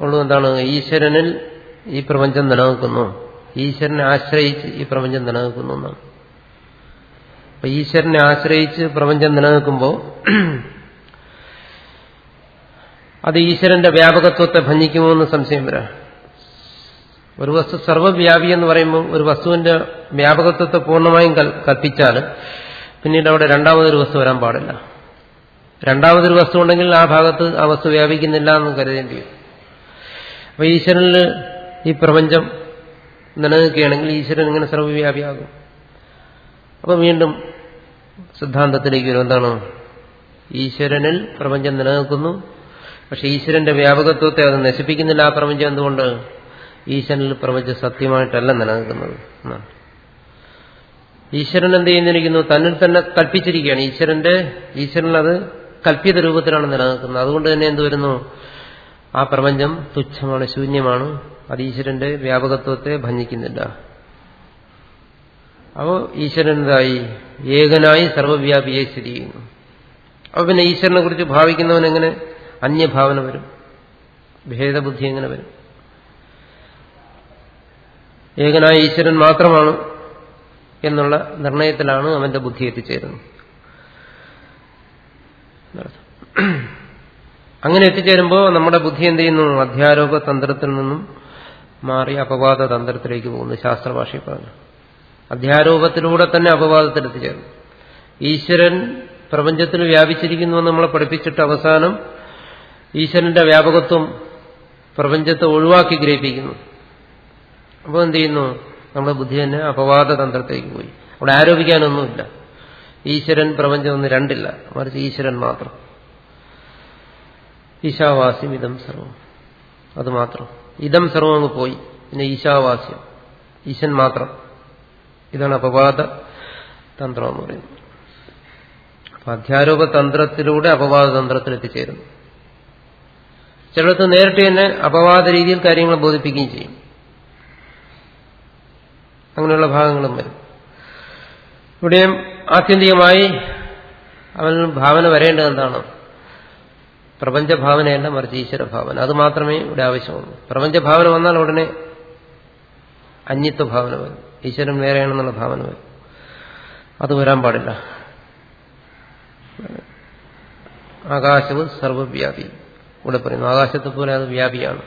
ഉള്ളൂ എന്താണ്? ഈശ്വരനിൽ ഈ പ്രപഞ്ചം നിലനിൽക്കുന്നു. ഈശ്വരനെ ആശ്രയിച്ച് ഈ പ്രപഞ്ചം നിലനിൽക്കുന്നു എന്നാണ്. അപ്പൊ ഈശ്വരനെ ആശ്രയിച്ച് പ്രപഞ്ചം നിലനിൽക്കുമ്പോൾ അത് ഈശ്വരന്റെ വ്യാപകത്വത്തെ ഭഞ്ജിക്കുമോ എന്ന് സംശയം വരാ. ഒരു വസ്തു സർവവ്യാപി എന്ന് പറയുമ്പോൾ ഒരു വസ്തുവിന്റെ വ്യാപകത്വത്തെ പൂർണമായും കൽപ്പിച്ചാൽ പിന്നീട് അവിടെ രണ്ടാമതൊരു വസ്തു വരാൻ പാടില്ല. രണ്ടാമതൊരു വസ്തു ഉണ്ടെങ്കിൽ ആ ഭാഗത്ത് ആ വസ്തു വ്യാപിക്കുന്നില്ല എന്ന് കരുതേണ്ടി വരും. അപ്പൊ ഈശ്വരനിൽ ഈ പ്രപഞ്ചം നിലനിൽക്കുകയാണെങ്കിൽ ഈശ്വരൻ ഇങ്ങനെ സർവവ്യാപിയാകും. അപ്പൊ വീണ്ടും സിദ്ധാന്തത്തിലേക്ക് വരും എന്താണ് ഈശ്വരനിൽ പ്രപഞ്ചം നിലനിൽക്കുന്നു. പക്ഷെ ഈശ്വരന്റെ വ്യാപകത്വത്തെ അത് നശിപ്പിക്കുന്നില്ല ആ പ്രപഞ്ചം എന്തുകൊണ്ട്? ഈശ്വരനിൽ പ്രപഞ്ചം സത്യമായിട്ടല്ല നിലനിൽക്കുന്നത് എന്നാണ്. ഈശ്വരൻ എന്ത് ചെയ്യുന്നിരിക്കുന്നു? തന്നിൽ തന്നെ കൽപ്പിച്ചിരിക്കുകയാണ്. ഈശ്വരന്റെ ഈശ്വരൻ അത് കൽപ്പിത രൂപത്തിലാണ് നിലനിൽക്കുന്നത്. അതുകൊണ്ട് തന്നെ എന്ത് വരുന്നു? ആ പ്രപഞ്ചം തുച്ഛമാണ് ശൂന്യമാണ്. അത് ഈശ്വരന്റെ വ്യാപകത്വത്തെ ഭഞ്ജിക്കുന്നില്ല. അപ്പോൾ ഈശ്വരൻ എന്തായി ഏകനായി സർവവ്യാപിയെ സ്ഥിതി ചെയ്യുന്നു. അപ്പൊ പിന്നെ ഈശ്വരനെ കുറിച്ച് ഭാവിക്കുന്നവൻ എങ്ങനെ? അന്യഭാവന വരും. ഭേദബുദ്ധി എങ്ങനെ വരും? ഏകനായ ഈശ്വരൻ മാത്രമാണ് എന്നുള്ള നിർണയത്തിലാണ് അവന്റെ ബുദ്ധി എത്തിച്ചേരുന്നത്. അങ്ങനെ എത്തിച്ചേരുമ്പോൾ നമ്മുടെ ബുദ്ധി എന്ത് ചെയ്യുന്നു? അധ്യാരോപ തന്ത്രത്തിൽ നിന്നും മാറി അപവാദ തന്ത്രത്തിലേക്ക് പോകുന്നു. ശാസ്ത്രഭാഷയിൽ പറഞ്ഞു. അധ്യാരോപത്തിലൂടെ തന്നെ അപവാദത്തിലെത്തിച്ചേരും ഈശ്വരൻ പ്രപഞ്ചത്തിന് വ്യാപിച്ചിരിക്കുന്നു എന്ന് നമ്മളെ പഠിപ്പിച്ചിട്ട് അവസാനം ഈശ്വരന്റെ വ്യാപകത്വം പ്രപഞ്ചത്തെ ഒഴിവാക്കി ഗ്രഹിപ്പിക്കുന്നു. അപ്പോൾ എന്ത് ചെയ്യുന്നു? നമ്മുടെ ബുദ്ധി തന്നെ അപവാദ തന്ത്രത്തേക്ക് പോയി. അവിടെ ആരോപിക്കാനൊന്നുമില്ല. ഈശ്വരൻ പ്രപഞ്ചം ഒന്നും രണ്ടില്ല. മറിച്ച് ഈശ്വരൻ മാത്രം. ഈശാവാസ്യം ഇതം സർവം. അത് മാത്രം. ഇതം സർവം അങ്ങ് പോയി. പിന്നെ ഈശാവാസ്യം. ഈശൻ മാത്രം. ഇതാണ് അപവാദ തന്ത്രം എന്ന് പറയുന്നത്. അപ്പൊ അധ്യാരോപ തന്ത്രത്തിലൂടെ അപവാദ തന്ത്രത്തിൽ എത്തിച്ചേരുന്നു ചിലടത്ത് നേരിട്ട് തന്നെ അപവാദ രീതിയിൽ കാര്യങ്ങൾ ബോധിപ്പിക്കുകയും ചെയ്യും. അങ്ങനെയുള്ള ഭാഗങ്ങളും വരും. ഇവിടെയും ആത്യന്തികമായി അവൻ ഭാവന വരേണ്ടത് എന്താണ് പ്രപഞ്ച പ്രപഞ്ചഭാവനയല്ല മറിച്ച് ഈശ്വരഭാവന. അത് മാത്രമേ ഇവിടെ ആവശ്യമുള്ളൂ. പ്രപഞ്ച ഭാവന വന്നാൽ ഉടനെ അന്യത്വ ഭാവന വരും. ഈശ്വരൻ വേറെയാണെന്നുള്ള ഭാവന വരും. അത് വരാൻ പാടില്ല. ആകാശവ് സർവവ്യാപി. ഇവിടെ പറയുന്നു ആകാശത്തെ പോലെ അത് വ്യാപിയാണ്.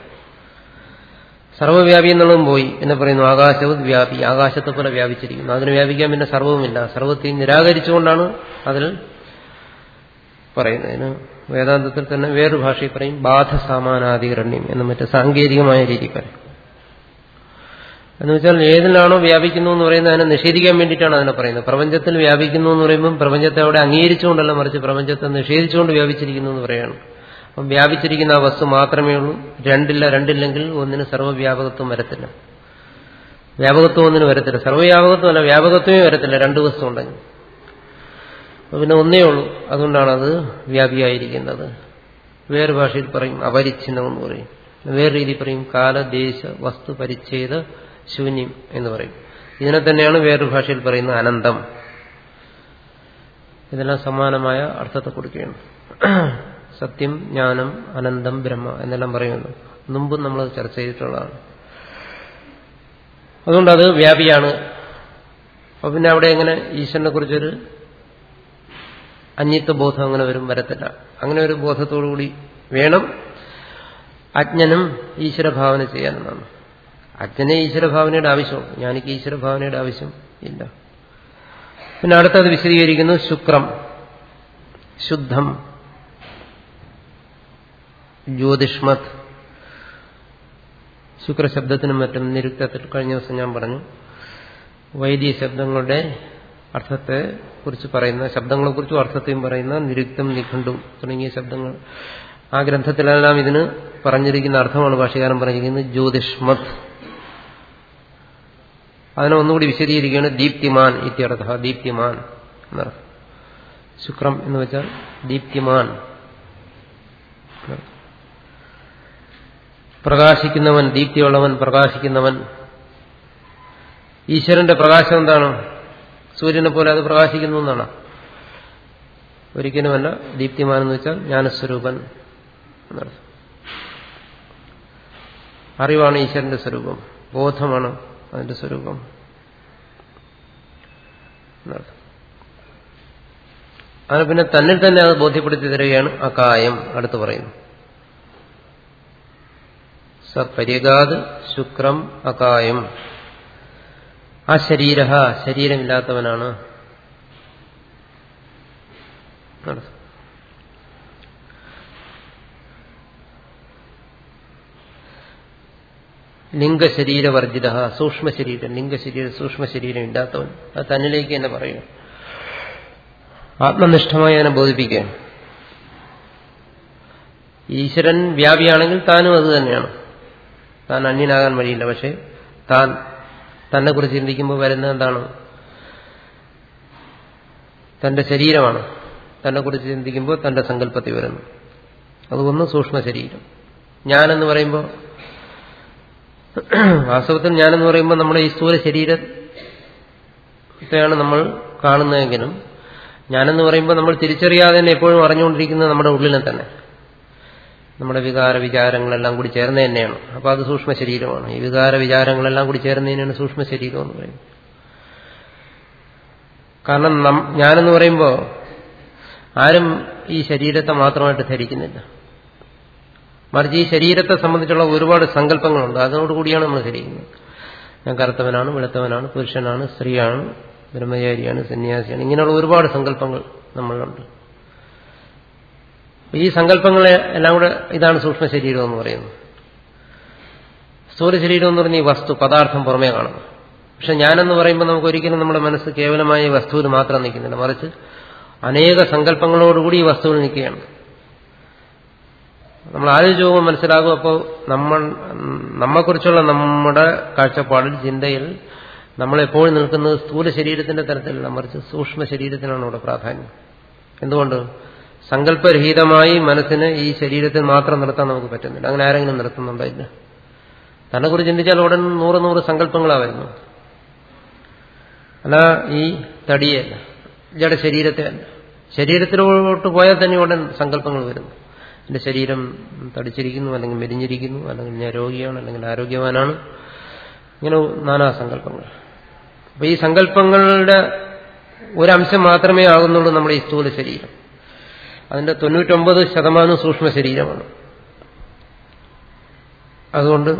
സർവവ്യാപി എന്നുള്ളതും പോയി. എന്ന് പറയുന്നു ആകാശവും വ്യാപി. ആകാശത്തെ പോലെ വ്യാപിച്ചിരിക്കുന്നു. അതിന് വ്യാപിക്കാൻ പിന്നെ സർവവുമില്ല. സർവത്തെ നിരാകരിച്ചുകൊണ്ടാണ് അതിൽ പറയുന്നതിന് വേദാന്തത്തിൽ തന്നെ വേറൊരു ഭാഷയിൽ പറയും ബാധസാമാനാധികരണ്യം എന്ന് മറ്റേ സാങ്കേതികമായ രീതിയിൽ പറയും. എന്ന് വെച്ചാൽ ഏതിലാണോ വ്യാപിക്കുന്നു എന്ന് പറയുന്നത് അതിനെ നിഷേധിക്കാൻ വേണ്ടിയിട്ടാണ് അതിനെ പറയുന്നത്. പ്രപഞ്ചത്തിൽ വ്യാപിക്കുന്നു എന്ന് പറയുമ്പോൾ പ്രപഞ്ചത്തെ അവിടെ അംഗീകരിച്ചുകൊണ്ടല്ല മറിച്ച് പ്രപഞ്ചത്തെ നിഷേധിച്ചുകൊണ്ട് വ്യാപിച്ചിരിക്കുന്നു എന്ന് പറയാണ് അപ്പം വ്യാപിച്ചിരിക്കുന്ന ആ വസ്തു മാത്രമേ ഉള്ളൂ. രണ്ടില്ല രണ്ടില്ലെങ്കിൽ ഒന്നിന് സർവവ്യാപകത്വം വരത്തില്ല. വ്യാപകത്വം ഒന്നിന് വരത്തില്ല. സർവവ്യാപകത്വം അല്ല വ്യാപകത്വമേ വരത്തില്ല. രണ്ട് വസ്തു ഉണ്ടെങ്കിൽ. പിന്നെ ഒന്നേ ഉള്ളൂ. അതുകൊണ്ടാണ് അത് വ്യാപിയായിരിക്കുന്നത്. വേറെ ഭാഷയിൽ പറയും അപരിച്ഛിന്നം എന്ന് പറയും. വേറെ രീതി പറയും കാലദേശ വസ്തു പരിച്ഛേദ ശൂന്യം എന്ന് പറയും. ഇതിനെ തന്നെയാണ് വേറൊരു ഭാഷയിൽ പറയുന്നത് അനന്തം. ഇതെല്ലാം സമാനമായ അർത്ഥത്തെ കൊടുക്കുകയാണ്. സത്യം ജ്ഞാനം അനന്തം ബ്രഹ്മ എന്നെല്ലാം പറയുന്നു മുമ്പും നമ്മൾ ചർച്ച ചെയ്തിട്ടുള്ളതാണ്. അതുകൊണ്ട് അത് വ്യാപിയാണ്. അപ്പൊ പിന്നെ അവിടെ എങ്ങനെ ഈശ്വരനെ കുറിച്ചൊരു അന്യത്വ ബോധം അങ്ങനെ വരും വരത്തില്ല. അങ്ങനെ ഒരു ബോധത്തോടുകൂടി വേണം അജ്ഞനും ഈശ്വരഭാവന ചെയ്യാനെന്നാണ് അജ്ഞനെ ഈശ്വരഭാവനയുടെ ആവശ്യം. ഞാനിക്ക് ഈശ്വരഭാവനയുടെ ആവശ്യം. ഇല്ല. പിന്നെ അടുത്തത് വിശദീകരിക്കുന്നു ശുക്രം. ശുദ്ധം. ജ്യോതിഷ്മത്. ശുക്രശബ്ദത്തിനും മറ്റും നിരുക്തത്തിൽ കഴിഞ്ഞ ദിവസം ഞാൻ പറഞ്ഞു. വൈദിക ശബ്ദങ്ങളുടെ അർത്ഥത്തെ കുറിച്ച് പറയുന്ന ശബ്ദങ്ങളെ കുറിച്ചും അർത്ഥത്തെയും പറയുന്ന നിരുക്തം നിഖണ്ഡും തുടങ്ങിയ ശബ്ദങ്ങൾ. ആ ഗ്രന്ഥത്തിലെല്ലാം ഇതിന് പറഞ്ഞിരിക്കുന്ന അർത്ഥമാണ് ഭാഷകാരം പറഞ്ഞിരിക്കുന്നത് ജ്യോതിഷ്മത്. അതിനെ ഒന്നുകൂടി വിശദീകരിക്കുകയാണ് ദീപ്തിമാൻ ഇത്യർത്ഥ ദീപ്തിമാൻ എന്നർത്ഥം ശുക്രം എന്ന് വെച്ചാൽ ദീപ്തിമാൻ. പ്രകാശിക്കുന്നവൻ ദീപ്തിയുള്ളവൻ പ്രകാശിക്കുന്നവൻ. ഈശ്വരന്റെ പ്രകാശം എന്താണ്? സൂര്യനെ പോലെ അത് പ്രകാശിക്കുന്നു എന്നാണ്. ഒരിക്കലുമല്ല ദീപ്തിമാൻ എന്ന് വെച്ചാൽ ജ്ഞാനസ്വരൂപൻ അറിവാണ് ഈശ്വരന്റെ സ്വരൂപം. ബോധമാണ്. അതിന്റെ സ്വരൂപം. അത് പിന്നെ തന്നിൽ തന്നെ അത് ബോധ്യപ്പെടുത്തി തരികയാണ് അകായം അടുത്ത് പറയുന്നു. സപര്യഗാത് ശുക്രം അകായം. ആ ശരീര ശരീരമില്ലാത്തവനാണ്. നടത്തും ലിംഗശരീരവർജിത സൂക്ഷ്മശരീരം ലിംഗശരീര സൂക്ഷ്മശരീരം സൂക്ഷ്മ ശരീരം ഇല്ലാത്തവൻ. അത് തന്നിലേക്ക് തന്നെ പറയുക ആത്മനിഷ്ഠമായി അതിനെ ബോധിപ്പിക്കുക ഈശ്വരൻ വ്യാപിയാണെങ്കിൽ താനും അത് തന്നെയാണ്. താൻ അന്യനാകാൻ വഴിയില്ല. പക്ഷെ താൻ തന്നെ കുറിച്ച് ചിന്തിക്കുമ്പോൾ വരുന്ന എന്താണ്? തന്റെ ശരീരമാണ്. തന്നെ കുറിച്ച് ചിന്തിക്കുമ്പോൾ തന്റെ സങ്കല്പത്തിൽ വരുന്നു. അതൊന്ന് സൂക്ഷ്മ ശരീരം ഞാനെന്ന് പറയുമ്പോൾ വാസ്തവത്തിൽ ഞാനെന്ന് പറയുമ്പോൾ നമ്മുടെ ഈ സ്ഥൂല ശരീരത്തെയാണ് നമ്മൾ കാണുന്നതെങ്കിലും ഞാനെന്ന് പറയുമ്പോൾ നമ്മൾ തിരിച്ചറിയാതെ തന്നെ എപ്പോഴും അറിഞ്ഞുകൊണ്ടിരിക്കുന്നത് നമ്മുടെ ഉള്ളിനെ തന്നെ. നമ്മുടെ വികാര വിചാരങ്ങളെല്ലാം കൂടി ചേർന്ന് തന്നെയാണ്. അപ്പോൾ അത് സൂക്ഷ്മ ശരീരമാണ്. ഈ വികാര വിചാരങ്ങളെല്ലാം കൂടി ചേർന്നതിനാണ് സൂക്ഷ്മ ശരീരം എന്ന് പറയുന്നത്. കാരണം ഞാനെന്ന് പറയുമ്പോൾ ആരും ഈ ശരീരത്തെ മാത്രമായിട്ട് ധരിക്കുന്നില്ല. മറിച്ച് ഈ ശരീരത്തെ സംബന്ധിച്ചുള്ള ഒരുപാട് സങ്കല്പങ്ങളുണ്ട്. അതോടുകൂടിയാണ് നമ്മൾ ശരിക്കുന്നത് ഞാൻ കറുത്തവനാണ് വെളുത്തവനാണ് പുരുഷനാണ് സ്ത്രീയാണ് ബ്രഹ്മചാരിയാണ് സന്യാസിയാണ്. ഇങ്ങനെയുള്ള ഒരുപാട് സങ്കല്പങ്ങൾ നമ്മളുണ്ട് ഈ സങ്കല്പങ്ങളെ എല്ലാം കൂടെ ഇതാണ് സൂക്ഷ്മ ശരീരം എന്ന് പറയുന്നത്. സ്ഥൂല ശരീരം എന്ന് പറഞ്ഞ ഈ വസ്തു പദാർത്ഥം പുറമേ കാണുന്നു പക്ഷെ ഞാനെന്ന് പറയുമ്പോൾ നമുക്ക് ഒരിക്കലും നമ്മുടെ മനസ്സ് കേവലമായ വസ്തുവിൽ മാത്രം നിൽക്കുന്നില്ല. മറിച്ച് അനേക സങ്കല്പങ്ങളോടുകൂടി ഈ വസ്തുവിൽ നിൽക്കുകയാണ്. നമ്മൾ ആലോചിച്ച് പോകുമ്പോൾ മനസ്സിലാകും അപ്പോൾ നമ്മൾ നമ്മെക്കുറിച്ചുള്ള നമ്മുടെ കാഴ്ചപ്പാടിൽ ചിന്തയിൽ നമ്മളെപ്പോഴും നിൽക്കുന്നത് സ്ഥൂല ശരീരത്തിന്റെ തരത്തിലല്ല മറിച്ച് സൂക്ഷ്മ ശരീരത്തിനാണ് ഇവിടെ പ്രാധാന്യം. എന്തുകൊണ്ട്? സങ്കല്പരഹിതമായി മനസ്സിന് ഈ ശരീരത്തിൽ മാത്രം നിർത്താൻ നമുക്ക് പറ്റുന്നില്ല. അങ്ങനെ ആരെങ്കിലും നിർത്തുന്നുണ്ടോ ഇല്ല? തന്നെ കുറിച്ച് ചിന്തിച്ചാൽ ഉടൻ നൂറ് നൂറ് സങ്കല്പങ്ങളാ വരുന്നു അല്ല ഈ തടിയല്ല. ഇയാളുടെ ശരീരത്തെ അല്ല. ശരീരത്തിലോട്ട് പോയാൽ തന്നെ ഉടൻ സങ്കല്പങ്ങൾ വരുന്നു. എന്റെ ശരീരം തടിച്ചിരിക്കുന്നു അല്ലെങ്കിൽ മെലിഞ്ഞിരിക്കുന്നു അല്ലെങ്കിൽ ഞാൻ രോഗിയാണ് അല്ലെങ്കിൽ ആരോഗ്യവാനാണ്. ഇങ്ങനെ നാനാ സങ്കല്പങ്ങൾ. അപ്പൊ ഈ സങ്കല്പങ്ങളുടെ ഒരംശം മാത്രമേ ആകുന്നുള്ളൂ നമ്മുടെ ഈ സ്ഥൂല ശരീരം. അതിന്റെ തൊണ്ണൂറ്റൊമ്പത് ശതമാനം സൂക്ഷ്മ ശരീരമാണ്. അതുകൊണ്ട്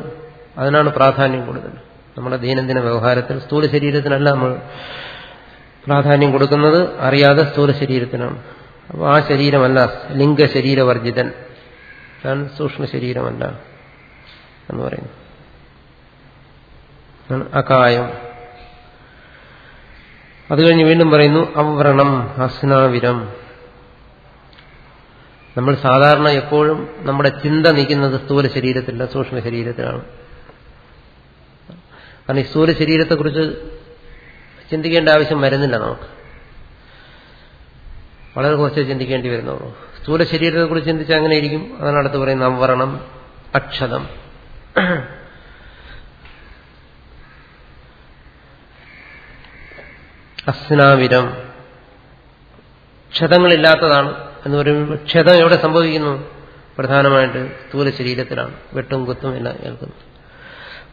അതിനാണ് പ്രാധാന്യം കൂടുതൽ. നമ്മുടെ ദൈനംദിന വ്യവഹാരത്തിൽ സ്ഥൂല ശരീരത്തിനല്ല നമ്മൾ പ്രാധാന്യം കൊടുക്കുന്നത്. അറിയാതെ സ്ഥൂല ശരീരത്തിനാണ്. അപ്പോൾ ആ ശരീരമല്ല ലിംഗ ശരീരവർജിതൻ താൻ സൂക്ഷ്മ ശരീരമല്ല എന്ന് പറയുന്നു അകായം. അത് കഴിഞ്ഞ് വീണ്ടും പറയുന്നു അവ്രണം അസ്നാവിരം നമ്മൾ സാധാരണ എപ്പോഴും നമ്മുടെ ചിന്ത നിൽക്കുന്നത് സ്ഥൂല ശരീരത്തിലല്ല സൂക്ഷ്മ ശരീരത്തിലാണ് കാരണം ഈ സ്ഥൂല ശരീരത്തെക്കുറിച്ച് ചിന്തിക്കേണ്ട ആവശ്യം വരുന്നില്ല നമുക്ക്. വളരെ കുറച്ചേ ചിന്തിക്കേണ്ടി വരുന്നുള്ളൂ സ്ഥൂല ശരീരത്തെ കുറിച്ച് ചിന്തിച്ചാൽ അങ്ങനെ ഇരിക്കും അതാണ് അടുത്ത് പറയുന്നത് അവരണം അക്ഷതം. അസ്നാവിരം. ക്ഷതങ്ങളില്ലാത്തതാണ് എന്ന് പറയുമ്പോൾ ക്ഷതം എവിടെ സംഭവിക്കുന്നു? പ്രധാനമായിട്ട് സ്ഥൂല ശരീരത്തിലാണ്. വെട്ടും കുത്തും എല്ലാം കേൾക്കുന്നു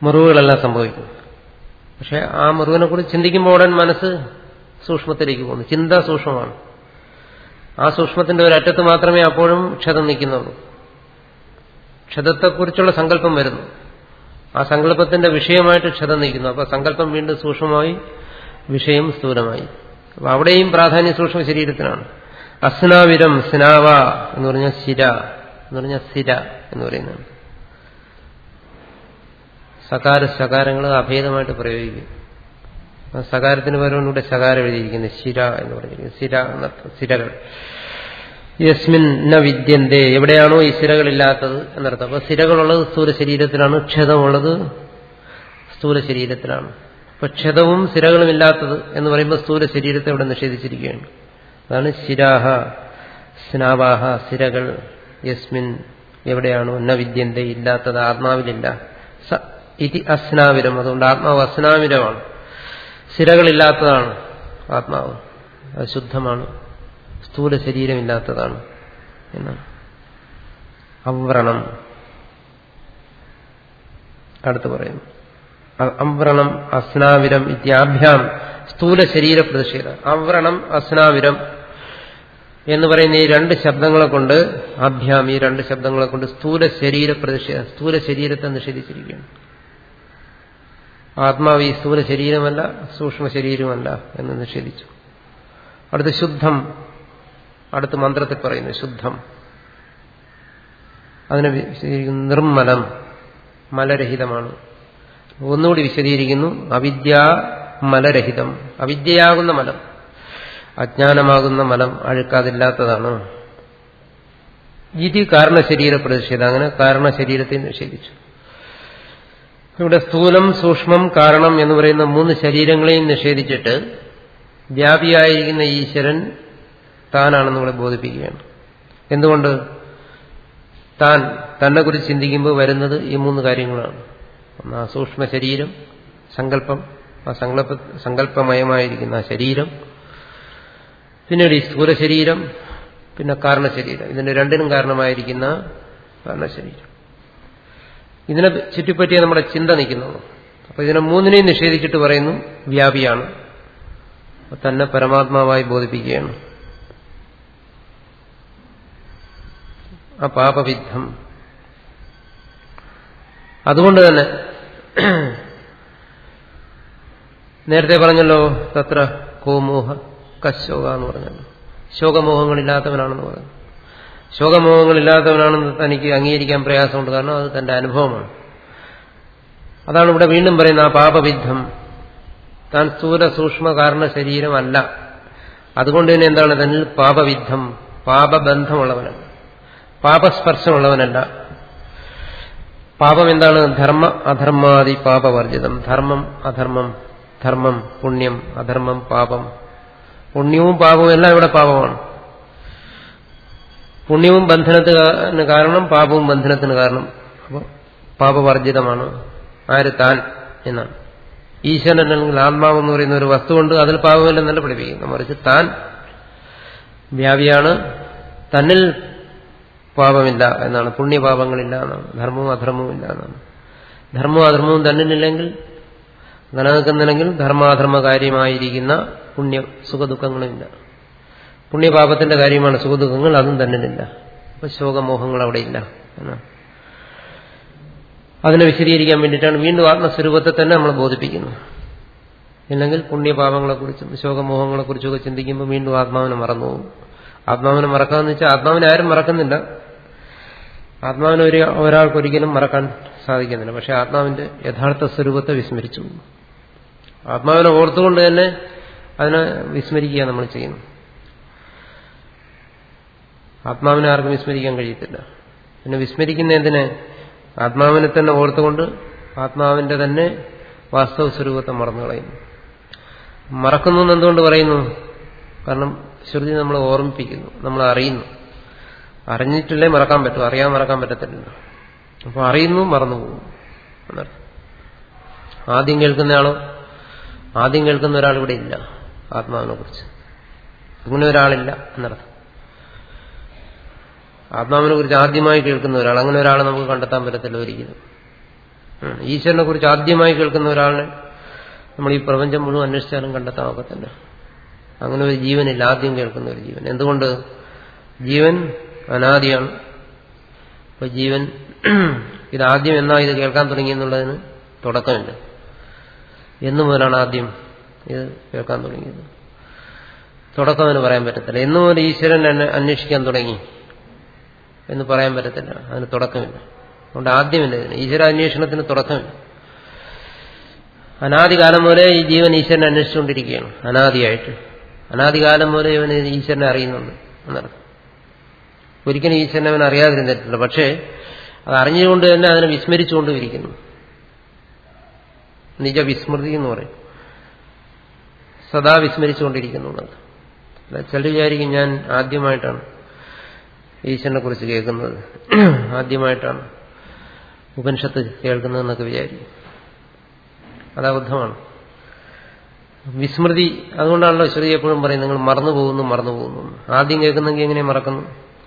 മുറിവുകളെല്ലാം സംഭവിക്കുന്നു. പക്ഷെ ആ മുറിവിനെ കുറിച്ച് ചിന്തിക്കുമ്പോൾ ഉടൻ മനസ്സ് സൂക്ഷ്മത്തിലേക്ക് പോകുന്നു. ചിന്ത സൂക്ഷ്മമാണ്. ആ സൂക്ഷ്മത്തിന്റെ ഒരറ്റത്ത് മാത്രമേ അപ്പോഴും ക്ഷതം നിൽക്കുന്നുള്ളൂ. ക്ഷതത്തെക്കുറിച്ചുള്ള സങ്കല്പം വരുന്നു. ആ സങ്കല്പത്തിന്റെ വിഷയമായിട്ട് ക്ഷതം നിൽക്കുന്നു. അപ്പൊ സങ്കല്പം വീണ്ടും സൂക്ഷ്മമായി വിഷയം സ്ഥൂലമായി. അപ്പൊ അവിടെയും പ്രാധാന്യം സൂക്ഷ്മ ശരീരത്തിനാണ്. അസ്നാവിരം സ്നാവ എന്ന് പറഞ്ഞ ശിര എന്ന് പറഞ്ഞ സ്ഥിര എന്ന് പറയുന്നതാണ്. സകാര സകാരങ്ങൾ അഭേദമായിട്ട് പ്രയോഗിക്കും. സകാരത്തിന് പകരം ഇവിടെ ശകാരം എഴുതിയിരിക്കുന്നത് ശിര എന്ന് പറഞ്ഞിരിക്കുന്നത് ശിര എന്നർത്ഥം സിരകൾ യസ്മിൻ ന വിദ്യന്തേ. എവിടെയാണോ ഈ സിരകളില്ലാത്തത് എന്നർത്ഥം. അപ്പൊ സിരകളുള്ളത് സ്ഥൂല ശരീരത്തിലാണ് ക്ഷതമുള്ളത് സ്ഥൂല ശരീരത്തിലാണ്. അപ്പൊ ക്ഷതവും ശിരകളും ഇല്ലാത്തത് എന്ന് പറയുമ്പോൾ സ്ഥൂല ശരീരത്തെ ഇവിടെ നിഷേധിച്ചിരിക്കുകയാണ്. അതാണ് ശിരാഹ സ്നാവാഹ സിരകൾ യസ്മിൻ എവിടെയാണോ ന വിദ്യന്തേ ഇല്ലാത്തത് ആത്മാവിലില്ല. സ ഇതി അസ്നാവിരം. അതുകൊണ്ട് ആത്മാവ് അസ്നാവിരമാണ്. സ്ഥിരകളില്ലാത്തതാണ് ആത്മാവ്. അത് ശുദ്ധമാണ്. സ്ഥൂല ശരീരമില്ലാത്തതാണ് എന്നാണ്. അവ്രണം അടുത്ത് പറയുന്നു. അവ്രണം അസ്നാവിരം ഇത്യാഭ്യാം സ്ഥൂല ശരീര പ്രതിഷേധ. അവ്രണം അസ്നാവിരം എന്ന് പറയുന്ന ഈ രണ്ട് ശബ്ദങ്ങളെ കൊണ്ട് അഭ്യാം ഈ രണ്ട് ശബ്ദങ്ങളെ കൊണ്ട് സ്ഥൂല ശരീര പ്രതിഷേധ സ്ഥൂല ശരീരത്തെ നിഷേധിച്ചിരിക്കുകയാണ്. ആത്മാവ് ഈ സ്ഥൂല ശരീരമല്ല സൂക്ഷ്മ ശരീരമല്ല എന്ന് നിഷേധിച്ചു. അടുത്ത് ശുദ്ധം അടുത്ത് മന്ത്രത്തിൽ പറയുന്നു ശുദ്ധം. അതിനെ വിശദീകരിക്കുന്നു നിർമ്മലം മലരഹിതമാണ്. ഒന്നുകൂടി വിശദീകരിക്കുന്നു അവിദ്യ മലരഹിതം. അവിദ്യയാകുന്ന മലം അജ്ഞാനമാകുന്ന മലം അഴുക്കാതില്ലാത്തതാണ്. ഇതി കാരണശരീര പ്രതിഷേധം. അങ്ങനെ കാരണശരീരത്തെ നിഷേധിച്ചു. ഇവിടെ സ്ഥൂലം സൂക്ഷ്മം കാരണം എന്ന് പറയുന്ന മൂന്ന് ശരീരങ്ങളെയും നിഷേധിച്ചിട്ട് വ്യാപിയായിരിക്കുന്ന ഈശ്വരൻ താനാണെന്ന് ഇവിടെ ബോധിപ്പിക്കുകയാണ്. എന്തുകൊണ്ട്? താൻ തന്നെ കുറിച്ച് ചിന്തിക്കുമ്പോൾ വരുന്നത് ഈ മൂന്ന് കാര്യങ്ങളാണ്. ഒന്ന് ആ സൂക്ഷ്മ ശരീരം സങ്കല്പം ആ സങ്കല്പ സങ്കല്പമയമായിരിക്കുന്ന ആ ശരീരം പിന്നീട് ഈ സ്ഥൂല ശരീരം പിന്നെ കാരണശരീരം. ഇതിന് രണ്ടിനും കാരണമായിരിക്കുന്ന കാരണശരീരം. ഇതിനെ ചുറ്റിപ്പറ്റിയ നമ്മുടെ ചിന്ത നിൽക്കുന്നത് അപ്പൊ ഇതിനെ മൂന്നിനെയും നിഷേധിച്ചിട്ട് പറയുന്നു വ്യാപിയാണ്. തന്നെ പരമാത്മാവായി ബോധിപ്പിക്കുകയാണ്. ആ പാപവിദ്ധം അതുകൊണ്ട് തന്നെ നേരത്തെ പറഞ്ഞല്ലോ തത്ര കോമോഹ കശോക എന്ന് പറഞ്ഞല്ലോ. ശോകമോഹങ്ങളില്ലാത്തവനാണെന്ന് പറഞ്ഞു. ശോകമോഹങ്ങളില്ലാത്തവനാണെന്ന് തനിക്ക് അംഗീകരിക്കാൻ പ്രയാസമുണ്ട്. കാരണം അത് തന്റെ അനുഭവമാണ്. അതാണ് ഇവിടെ വീണ്ടും പറയുന്ന ആ പാപവിദ്ധം. താൻ സ്ഥൂല സൂക്ഷ്മ കാരണ ശരീരമല്ല അതുകൊണ്ട് തന്നെ എന്താണ്? തന്നിൽ പാപവിദ്ധം പാപബന്ധമുള്ളവനല്ല പാപസ്പർശമുള്ളവനല്ല. പാപം എന്താണ് ധർമ്മ അധർമാദി പാപവർജിതം. ധർമ്മം അധർമ്മം ധർമ്മം പുണ്യം അധർമ്മം പാപം. പുണ്യവും പാപവും എല്ലാം ഇവിടെ പാപമാണ്. പുണ്യവും ബന്ധനത്തിന് കാരണം പാപവും ബന്ധനത്തിന് കാരണം. അപ്പോൾ പാപവർജിതമാണ്. ആര് താൻ എന്നാണ്. ഈശ്വരൻ അല്ലെങ്കിൽ ആത്മാവെന്ന് പറയുന്ന ഒരു വസ്തു വസ്തുവുണ്ട്. അതിൽ പാപമില്ലെന്നല്ല പഠിപ്പിക്കുന്നു. മറിച്ച് താൻ വ്യാപിയാണ്. തന്നിൽ പാപമില്ല എന്നാണ്. പുണ്യപാപങ്ങളില്ല എന്നാണ്. ധർമ്മവും അധർമ്മവും ഇല്ല എന്നാണ്. ധർമ്മവും അധർമ്മവും തന്നിലില്ലെങ്കിൽ നിലനിൽക്കുന്നില്ലെങ്കിൽ ധർമാധർമ്മ കാര്യമായിരിക്കുന്ന പുണ്യ സുഖദുഃഖങ്ങളുമില്ല പുണ്യപാപത്തിന്റെ കാര്യമാണ് സുഖദുഃഖങ്ങൾ അതും തന്നിലില്ല അപ്പൊ ശോകമോഹങ്ങൾ അവിടെ ഇല്ല അതിനെ വിശദീകരിക്കാൻ വേണ്ടിയിട്ടാണ് വീണ്ടും ആത്മസ്വരൂപത്തെ തന്നെ നമ്മൾ ബോധിപ്പിക്കുന്നത് ഇല്ലെങ്കിൽ പുണ്യപാപങ്ങളെക്കുറിച്ചും ശോകമോഹങ്ങളെക്കുറിച്ചൊക്കെ ചിന്തിക്കുമ്പോൾ വീണ്ടും ആത്മാവിനെ മറന്നുപോകും. ആത്മാവിനെ മറക്കാമെന്ന് വെച്ചാൽ ആത്മാവിനെ ആരും മറക്കുന്നില്ല. ആത്മാവിനെ ഒരു ഒരാൾക്കൊരിക്കലും മറക്കാൻ സാധിക്കുന്നില്ല. പക്ഷെ ആത്മാവിന്റെ യഥാർത്ഥ സ്വരൂപത്തെ വിസ്മരിച്ചു ആത്മാവിനെ ഓർത്തുകൊണ്ട് തന്നെ അതിനെ വിസ്മരിക്കുക നമ്മൾ ചെയ്യുന്നു ആത്മാവിനെ ആർക്കും വിസ്മരിക്കാൻ കഴിയത്തില്ല. പിന്നെ വിസ്മരിക്കുന്ന എന്തിന്? ആത്മാവിനെ തന്നെ ഓർത്തുകൊണ്ട് ആത്മാവിന്റെ തന്നെ വാസ്തവ സ്വരൂപത്തെ മറന്നു കളയുന്നു. മറക്കുന്നു എന്തുകൊണ്ട് പറയുന്നു? കാരണം ശ്രുതി നമ്മളെ ഓർമ്മിപ്പിക്കുന്നു നമ്മൾ അറിയുന്നു. അറിഞ്ഞിട്ടില്ലേ മറക്കാൻ പറ്റും അറിയാൻ മറക്കാൻ പറ്റത്തില്ല അപ്പോൾ അറിയുന്നു മറന്നുപോകും പോകുന്നു ആദ്യം കേൾക്കുന്നയാളോ ആദ്യം കേൾക്കുന്ന ഒരാൾ ഇവിടെ ഇല്ല ആത്മാവിനെ കുറിച്ച് അങ്ങനെ ഒരാളില്ല എന്നർത്ഥം. ആത്മാവിനെ കുറിച്ച് ആദ്യമായി കേൾക്കുന്ന ഒരാൾ അങ്ങനെ ഒരാളെ നമുക്ക് കണ്ടെത്താൻ പറ്റത്തില്ല ഒരിക്കലും. ഈശ്വരനെ കുറിച്ച് ആദ്യമായി കേൾക്കുന്ന ഒരാളിനെ നമ്മൾ ഈ പ്രപഞ്ചം മുഴുവൻ അന്വേഷിച്ചാലും കണ്ടെത്താൻ ഒക്കത്തില്ല. അങ്ങനെ ഒരു ജീവനില്ല ആദ്യം കേൾക്കുന്ന ഒരു ജീവൻ. എന്തുകൊണ്ട്? ജീവൻ അനാദിയാണ്. അപ്പൊ ജീവൻ ഇത് ആദ്യം എന്നാ ഇത് കേൾക്കാൻ തുടങ്ങി എന്നുള്ളതിന് തുടക്കമില്ല എന്നു മുതലാണ് ആദ്യം ഇത് കേൾക്കാൻ തുടങ്ങിയത്. തുടക്കം എന്ന് പറയാൻ പറ്റത്തില്ല. എന്നു മുതൽ ഈശ്വരൻ അന്വേഷിക്കാൻ തുടങ്ങി. എന്ന് പറയാൻ പറ്റത്തില്ല. അതിന് തുടക്കമില്ല. അതുകൊണ്ട് ആദ്യമില്ല ഇതിന്. ഈശ്വര അന്വേഷണത്തിന് തുടക്കമില്ല. അനാദികാലം മുതലേ ഈ ജീവൻ ഈശ്വരനെ അന്വേഷിച്ചുകൊണ്ടിരിക്കുകയാണ്. അനാദിയായിട്ട്. അനാദികാലം മുതലേ ഇവന് ഈശ്വരനെ അറിയുന്നുണ്ട് എന്നർത്ഥം. ഒരിക്കലും ഈശ്വരനെ അവൻ അറിയാതിരുന്നിട്ടില്ല. പക്ഷേ അത് അറിഞ്ഞുകൊണ്ട് തന്നെ അതിനെ വിസ്മരിച്ചുകൊണ്ടും ഇരിക്കുന്നു നിജ വിസ്മൃതി എന്ന് പറയും. സദാ വിസ്മരിച്ചുകൊണ്ടിരിക്കുന്നുള്ളത് ചിലർ വിചാരിക്കും ഞാൻ ആദ്യമായിട്ടാണ്. ഈശ്വരനെ കുറിച്ച് കേൾക്കുന്നത് ആദ്യമായിട്ടാണ് ഉപനിഷത്ത് കേൾക്കുന്നതെന്നൊക്കെ വിചാരിക്കും. അത് അബദ്ധമാണ് വിസ്മൃതി അതുകൊണ്ടാണല്ലോ ശ്രുതി എപ്പോഴും പറയും നിങ്ങൾ മറന്നു പോകുന്നു മറന്നു പോകുന്നു. ആദ്യം കേൾക്കുന്നെങ്കിൽ എങ്ങനെ മറക്കുന്നു?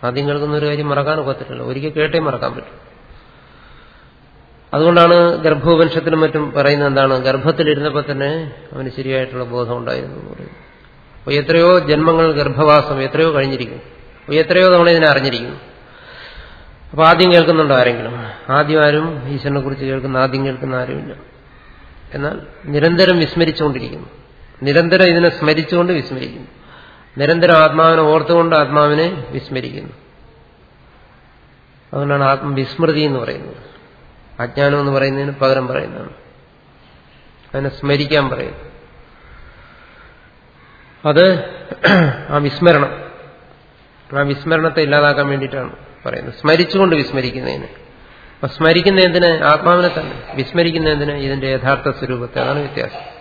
ആദ്യം കേൾക്കുന്ന ഒരു കാര്യം മറക്കാൻ ഒക്കത്തില്ലല്ലോ. ഒരിക്കൽ കേട്ടേ മറക്കാൻ പറ്റും. അതുകൊണ്ടാണ് ഗർഭോപനിഷത്തിനും മറ്റും പറയുന്നത് എന്താണ് ഗർഭത്തിലിരുന്നപ്പോൾ തന്നെ അവന് ശരിയായിട്ടുള്ള ബോധം ഉണ്ടായിരുന്നു എന്ന് അപ്പോൾ എത്രയോ ജന്മങ്ങൾ ഗർഭവാസം എത്രയോ കഴിഞ്ഞിരിക്കും അപ്പോൾ എത്രയോ തവണ ഇതിനെ അറിഞ്ഞിരിക്കുന്നു. അപ്പൊ ആദ്യം കേൾക്കുന്നുണ്ടോ ആരെങ്കിലും? ആദ്യം ആരും ഈശ്വരനെ കുറിച്ച് കേൾക്കുന്ന ആദ്യം കേൾക്കുന്ന ആരുമില്ല. എന്നാൽ നിരന്തരം വിസ്മരിച്ചുകൊണ്ടിരിക്കുന്നു. നിരന്തരം ഇതിനെ സ്മരിച്ചുകൊണ്ട് വിസ്മരിക്കുന്നു. നിരന്തരം ആത്മാവിനെ ഓർത്തുകൊണ്ട് ആത്മാവിനെ വിസ്മരിക്കുന്നു. അതുകൊണ്ടാണ് ആത്മവിസ്മൃതി എന്ന് പറയുന്നത്. അജ്ഞാനം എന്ന് പറയുന്നതിന് പകരം പറയുന്നതാണ്. അതിനെ സ്മരിക്കാൻ പറയുന്നു. അത് ആ വിസ്മരണം ആ വിസ്മരണത്തെ ഇല്ലാതാക്കാൻ വേണ്ടിയിട്ടാണ് പറയുന്നത്. സ്മരിച്ചുകൊണ്ട് വിസ്മരിക്കുന്നതിന്. അപ്പൊ സ്മരിക്കുന്ന എന്തിന്? ആത്മാവിനെ തന്നെ. വിസ്മരിക്കുന്ന എന്തിന്? ഇതിന്റെ യഥാർത്ഥ സ്വരൂപത്തെ. അതാണ് വ്യത്യാസം.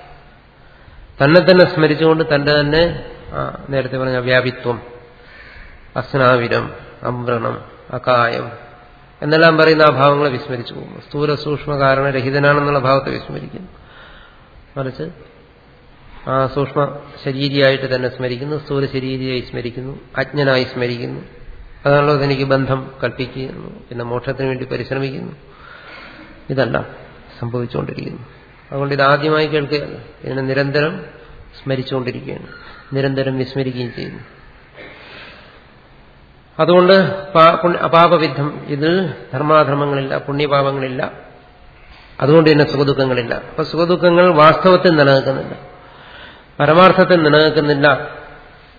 തന്നെ തന്നെ സ്മരിച്ചുകൊണ്ട് തന്റെ തന്നെ നേരത്തെ പറഞ്ഞ വ്യാപിത്വം അസ്നാവിരം അമ്രണം അകായം എന്നെല്ലാം പറയുന്ന ആ ഭാവങ്ങളെ വിസ്മരിച്ചു പോകുന്നു. സ്ഥൂല സൂക്ഷ്മ കാരണരഹിതനാണെന്നുള്ള ഭാവത്തെ വിസ്മരിക്കുന്നു. മറിച്ച് ആ സൂക്ഷ്മ ശരീരിയായിട്ട് തന്നെ സ്മരിക്കുന്നു സ്ഥൂല ശരീരിയായി സ്മരിക്കുന്നു അജ്ഞനായി സ്മരിക്കുന്നു. അതാണല്ലോ അതെനിക്ക് ബന്ധം കൽപ്പിക്കുന്നു പിന്നെ മോക്ഷത്തിന് വേണ്ടി പരിശ്രമിക്കുന്നു. ഇതല്ല സംഭവിച്ചുകൊണ്ടിരിക്കുന്നു. അതുകൊണ്ട് ഇത് ആദ്യമായി കേൾക്കുക ഇതിനെ നിരന്തരം സ്മരിച്ചുകൊണ്ടിരിക്കുകയാണ്. നിരന്തരം വിസ്മരിക്കുകയും ചെയ്യുന്നു. അതുകൊണ്ട് അപാപവിദ്ധം ഇതിൽ ധർമാധർമ്മങ്ങളില്ല പുണ്യപാപങ്ങളില്ല. അതുകൊണ്ട് തന്നെ സുഖദുഃഖങ്ങളില്ല. അപ്പൊ സുഖദുഃഖങ്ങൾ വാസ്തവത്തിൽ നിലനിൽക്കുന്നില്ല. പരമാർത്ഥത്തിൽ നിലനിൽക്കുന്നില്ല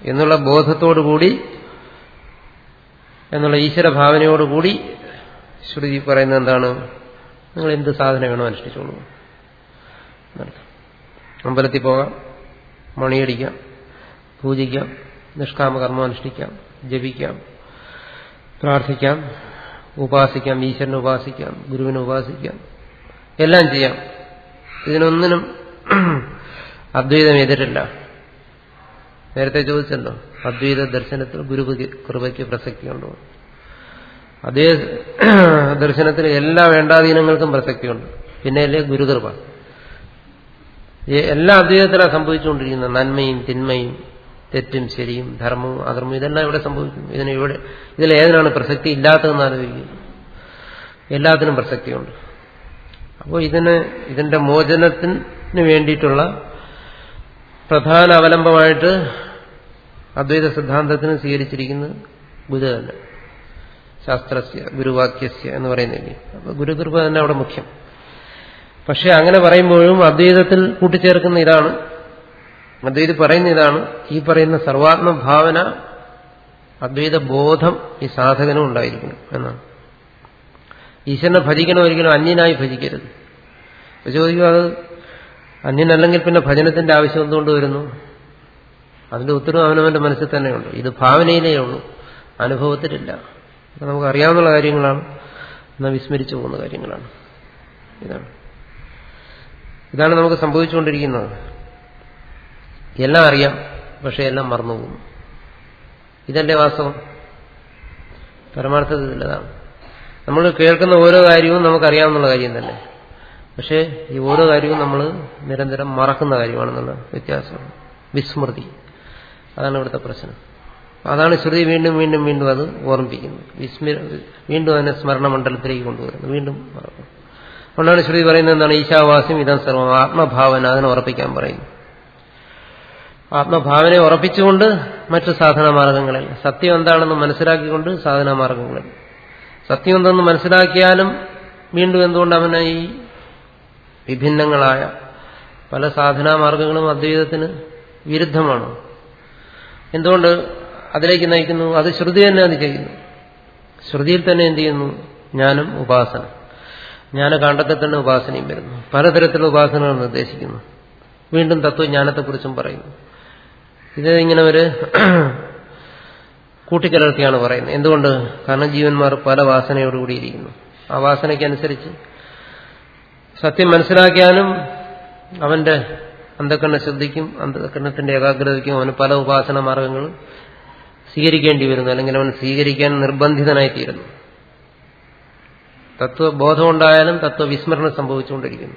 എന്നുള്ള ബോധത്തോടുകൂടി എന്നുള്ള ഈശ്വര ഭാവനയോടുകൂടി ശ്രുതി പറയുന്നത് എന്താണ് നിങ്ങൾ എന്ത് സാധന വേണോ അനുഷ്ഠിച്ചോളൂ. അമ്പലത്തിൽ പോകാം മണിയടിക്കാം പൂജിക്കാം നിഷ്കാമകർമ്മം അനുഷ്ഠിക്കാം ജപിക്കാം പ്രാർത്ഥിക്കാം ഉപാസിക്കാം ഈശ്വരനെ ഉപാസിക്കാം ഗുരുവിനെ ഉപാസിക്കാം എല്ലാം ചെയ്യാം ഇതിനൊന്നിനും അദ്വൈതം എതിരല്ല നേരത്തെ ചോദിച്ചല്ലോ അദ്വൈത ദർശനത്തിൽ ഗുരു കൃപയ്ക്ക് പ്രസക്തിയുണ്ടോ? അതേ ദർശനത്തിൽ എല്ലാ വേണ്ടാധീനങ്ങൾക്കും പ്രസക്തിയുണ്ട്. പിന്നെയല്ലേ ഗുരുകൃപ. എല്ലാ അദ്വൈതത്തിലാണ് സംഭവിച്ചുകൊണ്ടിരിക്കുന്നത് നന്മയും തിന്മയും തെറ്റും ശരിയും ധർമ്മവും അധർമ്മവും ഇതെല്ലാം ഇവിടെ സംഭവിക്കുന്നു. ഇതിന് ഇവിടെ ഇതിൽ ഏതിനാണ് പ്രസക്തി ഇല്ലാത്തതെന്ന് ആലോചിക്കുന്നു എല്ലാത്തിനും പ്രസക്തിയുണ്ട്. അപ്പോൾ ഇതിന് ഇതിന്റെ മോചനത്തിന് വേണ്ടിയിട്ടുള്ള പ്രധാന അവലംബമായിട്ട് അദ്വൈത സിദ്ധാന്തത്തിന് സ്വീകരിച്ചിരിക്കുന്നത് ഗുരു തന്നെ ശാസ്ത്രസ്യ ഗുരുവാക്യസ്യ എന്ന് പറയുന്നില്ലേ? അപ്പൊ ഗുരുകൃപ തന്നെ അവിടെ മുഖ്യം. പക്ഷെ അങ്ങനെ പറയുമ്പോഴും അദ്വൈതത്തിൽ കൂട്ടിച്ചേർക്കുന്ന ഇതാണ്. അദ്വൈത് പറയുന്ന ഇതാണ്. ഈ പറയുന്ന സർവാത്മഭാവന അദ്വൈത ബോധം ഈ സാധകനും ഉണ്ടായിരിക്കണം എന്നാണ്. ഈശ്വരനെ ഭജിക്കണം ഒരിക്കലും അന്യനായി ഭജിക്കരുത്. ചോദിക്കും അത് അന്യനല്ലെങ്കിൽ പിന്നെ ഭജനത്തിന്റെ ആവശ്യം എന്തുകൊണ്ട് വരുന്നു? അതിന്റെ ഉത്തരവ് അവനവന്റെ മനസ്സിൽ തന്നെയുണ്ട്. ഇത് ഭാവനയിലേ ഉള്ളൂ. അനുഭവത്തിലില്ല. നമുക്ക് അറിയാവുന്ന കാര്യങ്ങളാണ്. എന്നാൽ വിസ്മരിച്ചു പോകുന്ന കാര്യങ്ങളാണ്. ഇതാണ്. ഇതാണ് നമുക്ക് സംഭവിച്ചുകൊണ്ടിരിക്കുന്നത്. എല്ലാം അറിയാം പക്ഷെ എല്ലാം മറന്നുപോകും ഇതല്ലേ വാസ്തവം? പരമാർത്ഥത്തിലതാണ് നമ്മൾ കേൾക്കുന്ന ഓരോ കാര്യവും നമുക്കറിയാവുന്ന കാര്യം തന്നെ. പക്ഷേ ഈ ഓരോ കാര്യവും നമ്മൾ നിരന്തരം മറക്കുന്ന കാര്യമാണെന്നുള്ള വ്യത്യാസമാണ് വിസ്മൃതി. അതാണ് ഇവിടുത്തെ പ്രശ്നം. അതാണ് ശ്രുതി വീണ്ടും വീണ്ടും വീണ്ടും അത് ഓർമ്മിപ്പിക്കുന്നത്. വിസ്മര വീണ്ടും അതിനെ സ്മരണമണ്ഡലത്തിലേക്ക് കൊണ്ടുവരുന്നത് വീണ്ടും മറക്കും അതുകൊണ്ടാണ് ശ്രുതി പറയുന്നത് എന്താണ്? ഈശാവാസ്യം ഇതം സർവം. ആത്മഭാവന അതിനെ ഉറപ്പിക്കാൻ പറയുന്നു. ആത്മഭാവനയെ ഉറപ്പിച്ചുകൊണ്ട് മറ്റു സാധനമാർഗങ്ങളിൽ. സത്യം എന്താണെന്ന് മനസ്സിലാക്കിക്കൊണ്ട് സാധനമാർഗങ്ങളിൽ. സത്യം എന്തെന്ന് മനസ്സിലാക്കിയാലും വീണ്ടും എന്തുകൊണ്ട് അവനെ ഈ വിഭിന്നങ്ങളായ പല സാധനാ മാർഗങ്ങളും അദ്വൈതത്തിന് വിരുദ്ധമാണ്. എന്തുകൊണ്ട് അതിലേക്ക് നയിക്കുന്നു? അത് ശ്രുതി തന്നെ അത് ചെയ്യുന്നു. ശ്രുതിയിൽ തന്നെ എന്ത് ചെയ്യുന്നു? ജ്ഞാനം ഉപാസന. ജ്ഞാനകാണ്ഡത്തിൽ തന്നെ ഉപാസനയും വരുന്നു. പലതരത്തിലുള്ള ഉപാസനകൾ നിർദ്ദേശിക്കുന്നു. വീണ്ടും തത്വജ്ഞാനത്തെക്കുറിച്ചും പറയുന്നു. ഇത് ഇങ്ങനെ ഒരു കൂട്ടിക്കലർത്തിയാണ് പറയുന്നത്. എന്തുകൊണ്ട്? കാരണം ജീവന്മാർ പല വാസനയോടുകൂടിയിരിക്കുന്നു ആ വാസനയ്ക്കനുസരിച്ച് സത്യം മനസ്സിലാക്കിയാലും അവന്റെ അന്ധക്കണ്ണ ശ്രദ്ധിക്കും അന്ധക്കണ്ണത്തിന്റെ ഏകാഗ്രതയ്ക്കും അവന് പല ഉപാസന മാർഗങ്ങൾ സ്വീകരിക്കേണ്ടി വരുന്നു അല്ലെങ്കിൽ അവൻ സ്വീകരിക്കാൻ നിർബന്ധിതനായിത്തീരുന്നു. തത്വബോധം ഉണ്ടായാലും തത്വവിസ്മരണം സംഭവിച്ചുകൊണ്ടിരിക്കുന്നു.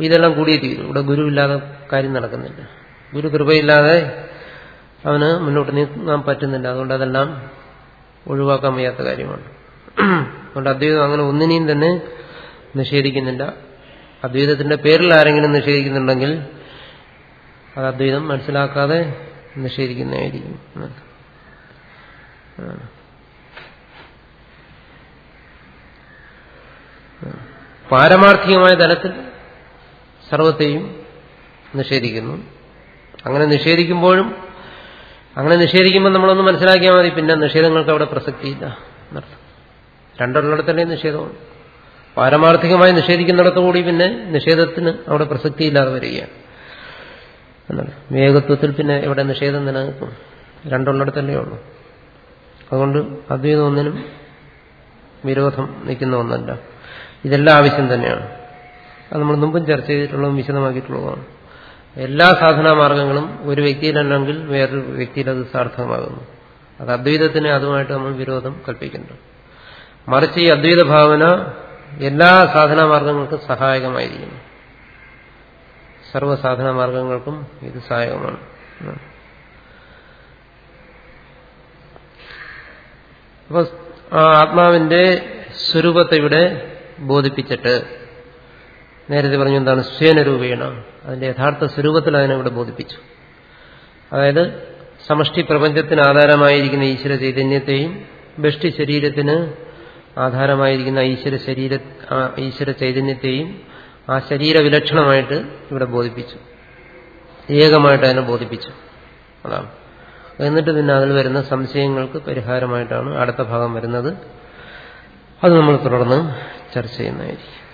ഇതെല്ലാം കൂടിയേ തീരും ഇവിടെ ഗുരുവില്ലാതെ കാര്യം നടക്കുന്നില്ല. ഗുരു കൃപയില്ലാതെ അവന് മുന്നോട്ട് നീങ്ങാൻ പറ്റുന്നില്ല. അതുകൊണ്ട് അതെല്ലാം ഒഴിവാക്കാൻ വയ്യാത്ത കാര്യമാണ്. അതുകൊണ്ട് അദ്ദേഹം അങ്ങനെ ഒന്നിനെയും തന്നെ നിഷേധിക്കുന്നില്ല. അദ്വൈതത്തിന്റെ പേരിൽ ആരെങ്കിലും നിഷേധിക്കുന്നുണ്ടെങ്കിൽ അത് അദ്വൈതം മനസ്സിലാക്കാതെ നിഷേധിക്കുന്നതായിരിക്കും. പാരമാർത്ഥികമായ തലത്തിൽ സർവത്തെയും നിഷേധിക്കുന്നു. അങ്ങനെ നിഷേധിക്കുമ്പോഴും അങ്ങനെ നിഷേധിക്കുമ്പോൾ നമ്മളൊന്ന് മനസ്സിലാക്കിയാൽ മതി. പിന്നെ നിഷേധങ്ങൾക്ക് അവിടെ പ്രസക്തിയില്ല എന്നർത്ഥം. നിഷേധമാണ്. പാരമാർത്ഥികമായി നിഷേധിക്കുന്നിടത്തുകൂടി പിന്നെ നിഷേധത്തിന് അവിടെ പ്രസക്തിയില്ലാതെ വരികയാണ്. വേഗത്വത്തിൽ പിന്നെ ഇവിടെ നിഷേധം നിലനിൽക്കും. രണ്ടുള്ളിടത്തല്ലേ ഉള്ളൂ. അതുകൊണ്ട് അദ്വൈതം ഒന്നിനും വിരോധം നിൽക്കുന്ന ഒന്നല്ല. ഇതെല്ലാം ആവശ്യം തന്നെയാണ്. അത് നമ്മൾ മുമ്പും ചർച്ച ചെയ്തിട്ടുള്ളതും വിശദമാക്കിയിട്ടുള്ളതുമാണ്. എല്ലാ സാധനാ മാർഗങ്ങളും ഒരു വ്യക്തിയിലല്ലെങ്കിൽ വേറൊരു വ്യക്തിയിൽ അത് സാർത്ഥകമാകുന്നു. അത് അദ്വൈതത്തിന് അതുമായിട്ട് നമ്മൾ വിരോധം കൽപ്പിക്കുന്നുണ്ട്. മറിച്ച് ഈ അദ്വൈത ഭാവന എല്ലാ സാധനാ മാർഗങ്ങൾക്കും സഹായകമായിരിക്കുന്നു. സർവസാധന മാർഗങ്ങൾക്കും ഇത് സഹായകമാണ്. അപ്പൊ ആ ആത്മാവിന്റെ സ്വരൂപത്തെ ഇവിടെ ബോധിപ്പിച്ചിട്ട് നേരത്തെ പറഞ്ഞു എന്താണ് സ്വേനരൂപേണ അതിന്റെ യഥാർത്ഥ സ്വരൂപത്തിൽ അതിനെ ഇവിടെ ബോധിപ്പിച്ചു. അതായത് സമഷ്ടി പ്രപഞ്ചത്തിന് ആധാരമായിരിക്കുന്ന ഈശ്വര ചൈതന്യത്തെയും ബഷ്ടി ശരീരത്തിന് ആധാരമായിരിക്കുന്ന ഈശ്വര ശരീര ഈശ്വര ചൈതന്യത്തെയും ആ ശരീര വിലക്ഷണമായിട്ട് ഇവിടെ ബോധിപ്പിച്ചു. ഏകമായിട്ട് അതിനെ ബോധിപ്പിച്ചു. അതാണ്. എന്നിട്ട് പിന്നെ അതിൽ വരുന്ന സംശയങ്ങൾക്ക് പരിഹാരമായിട്ടാണ് അടുത്ത ഭാഗം വരുന്നത്. അത് നമ്മൾ തുടർന്ന് ചർച്ച ചെയ്യുന്നതായിരിക്കും.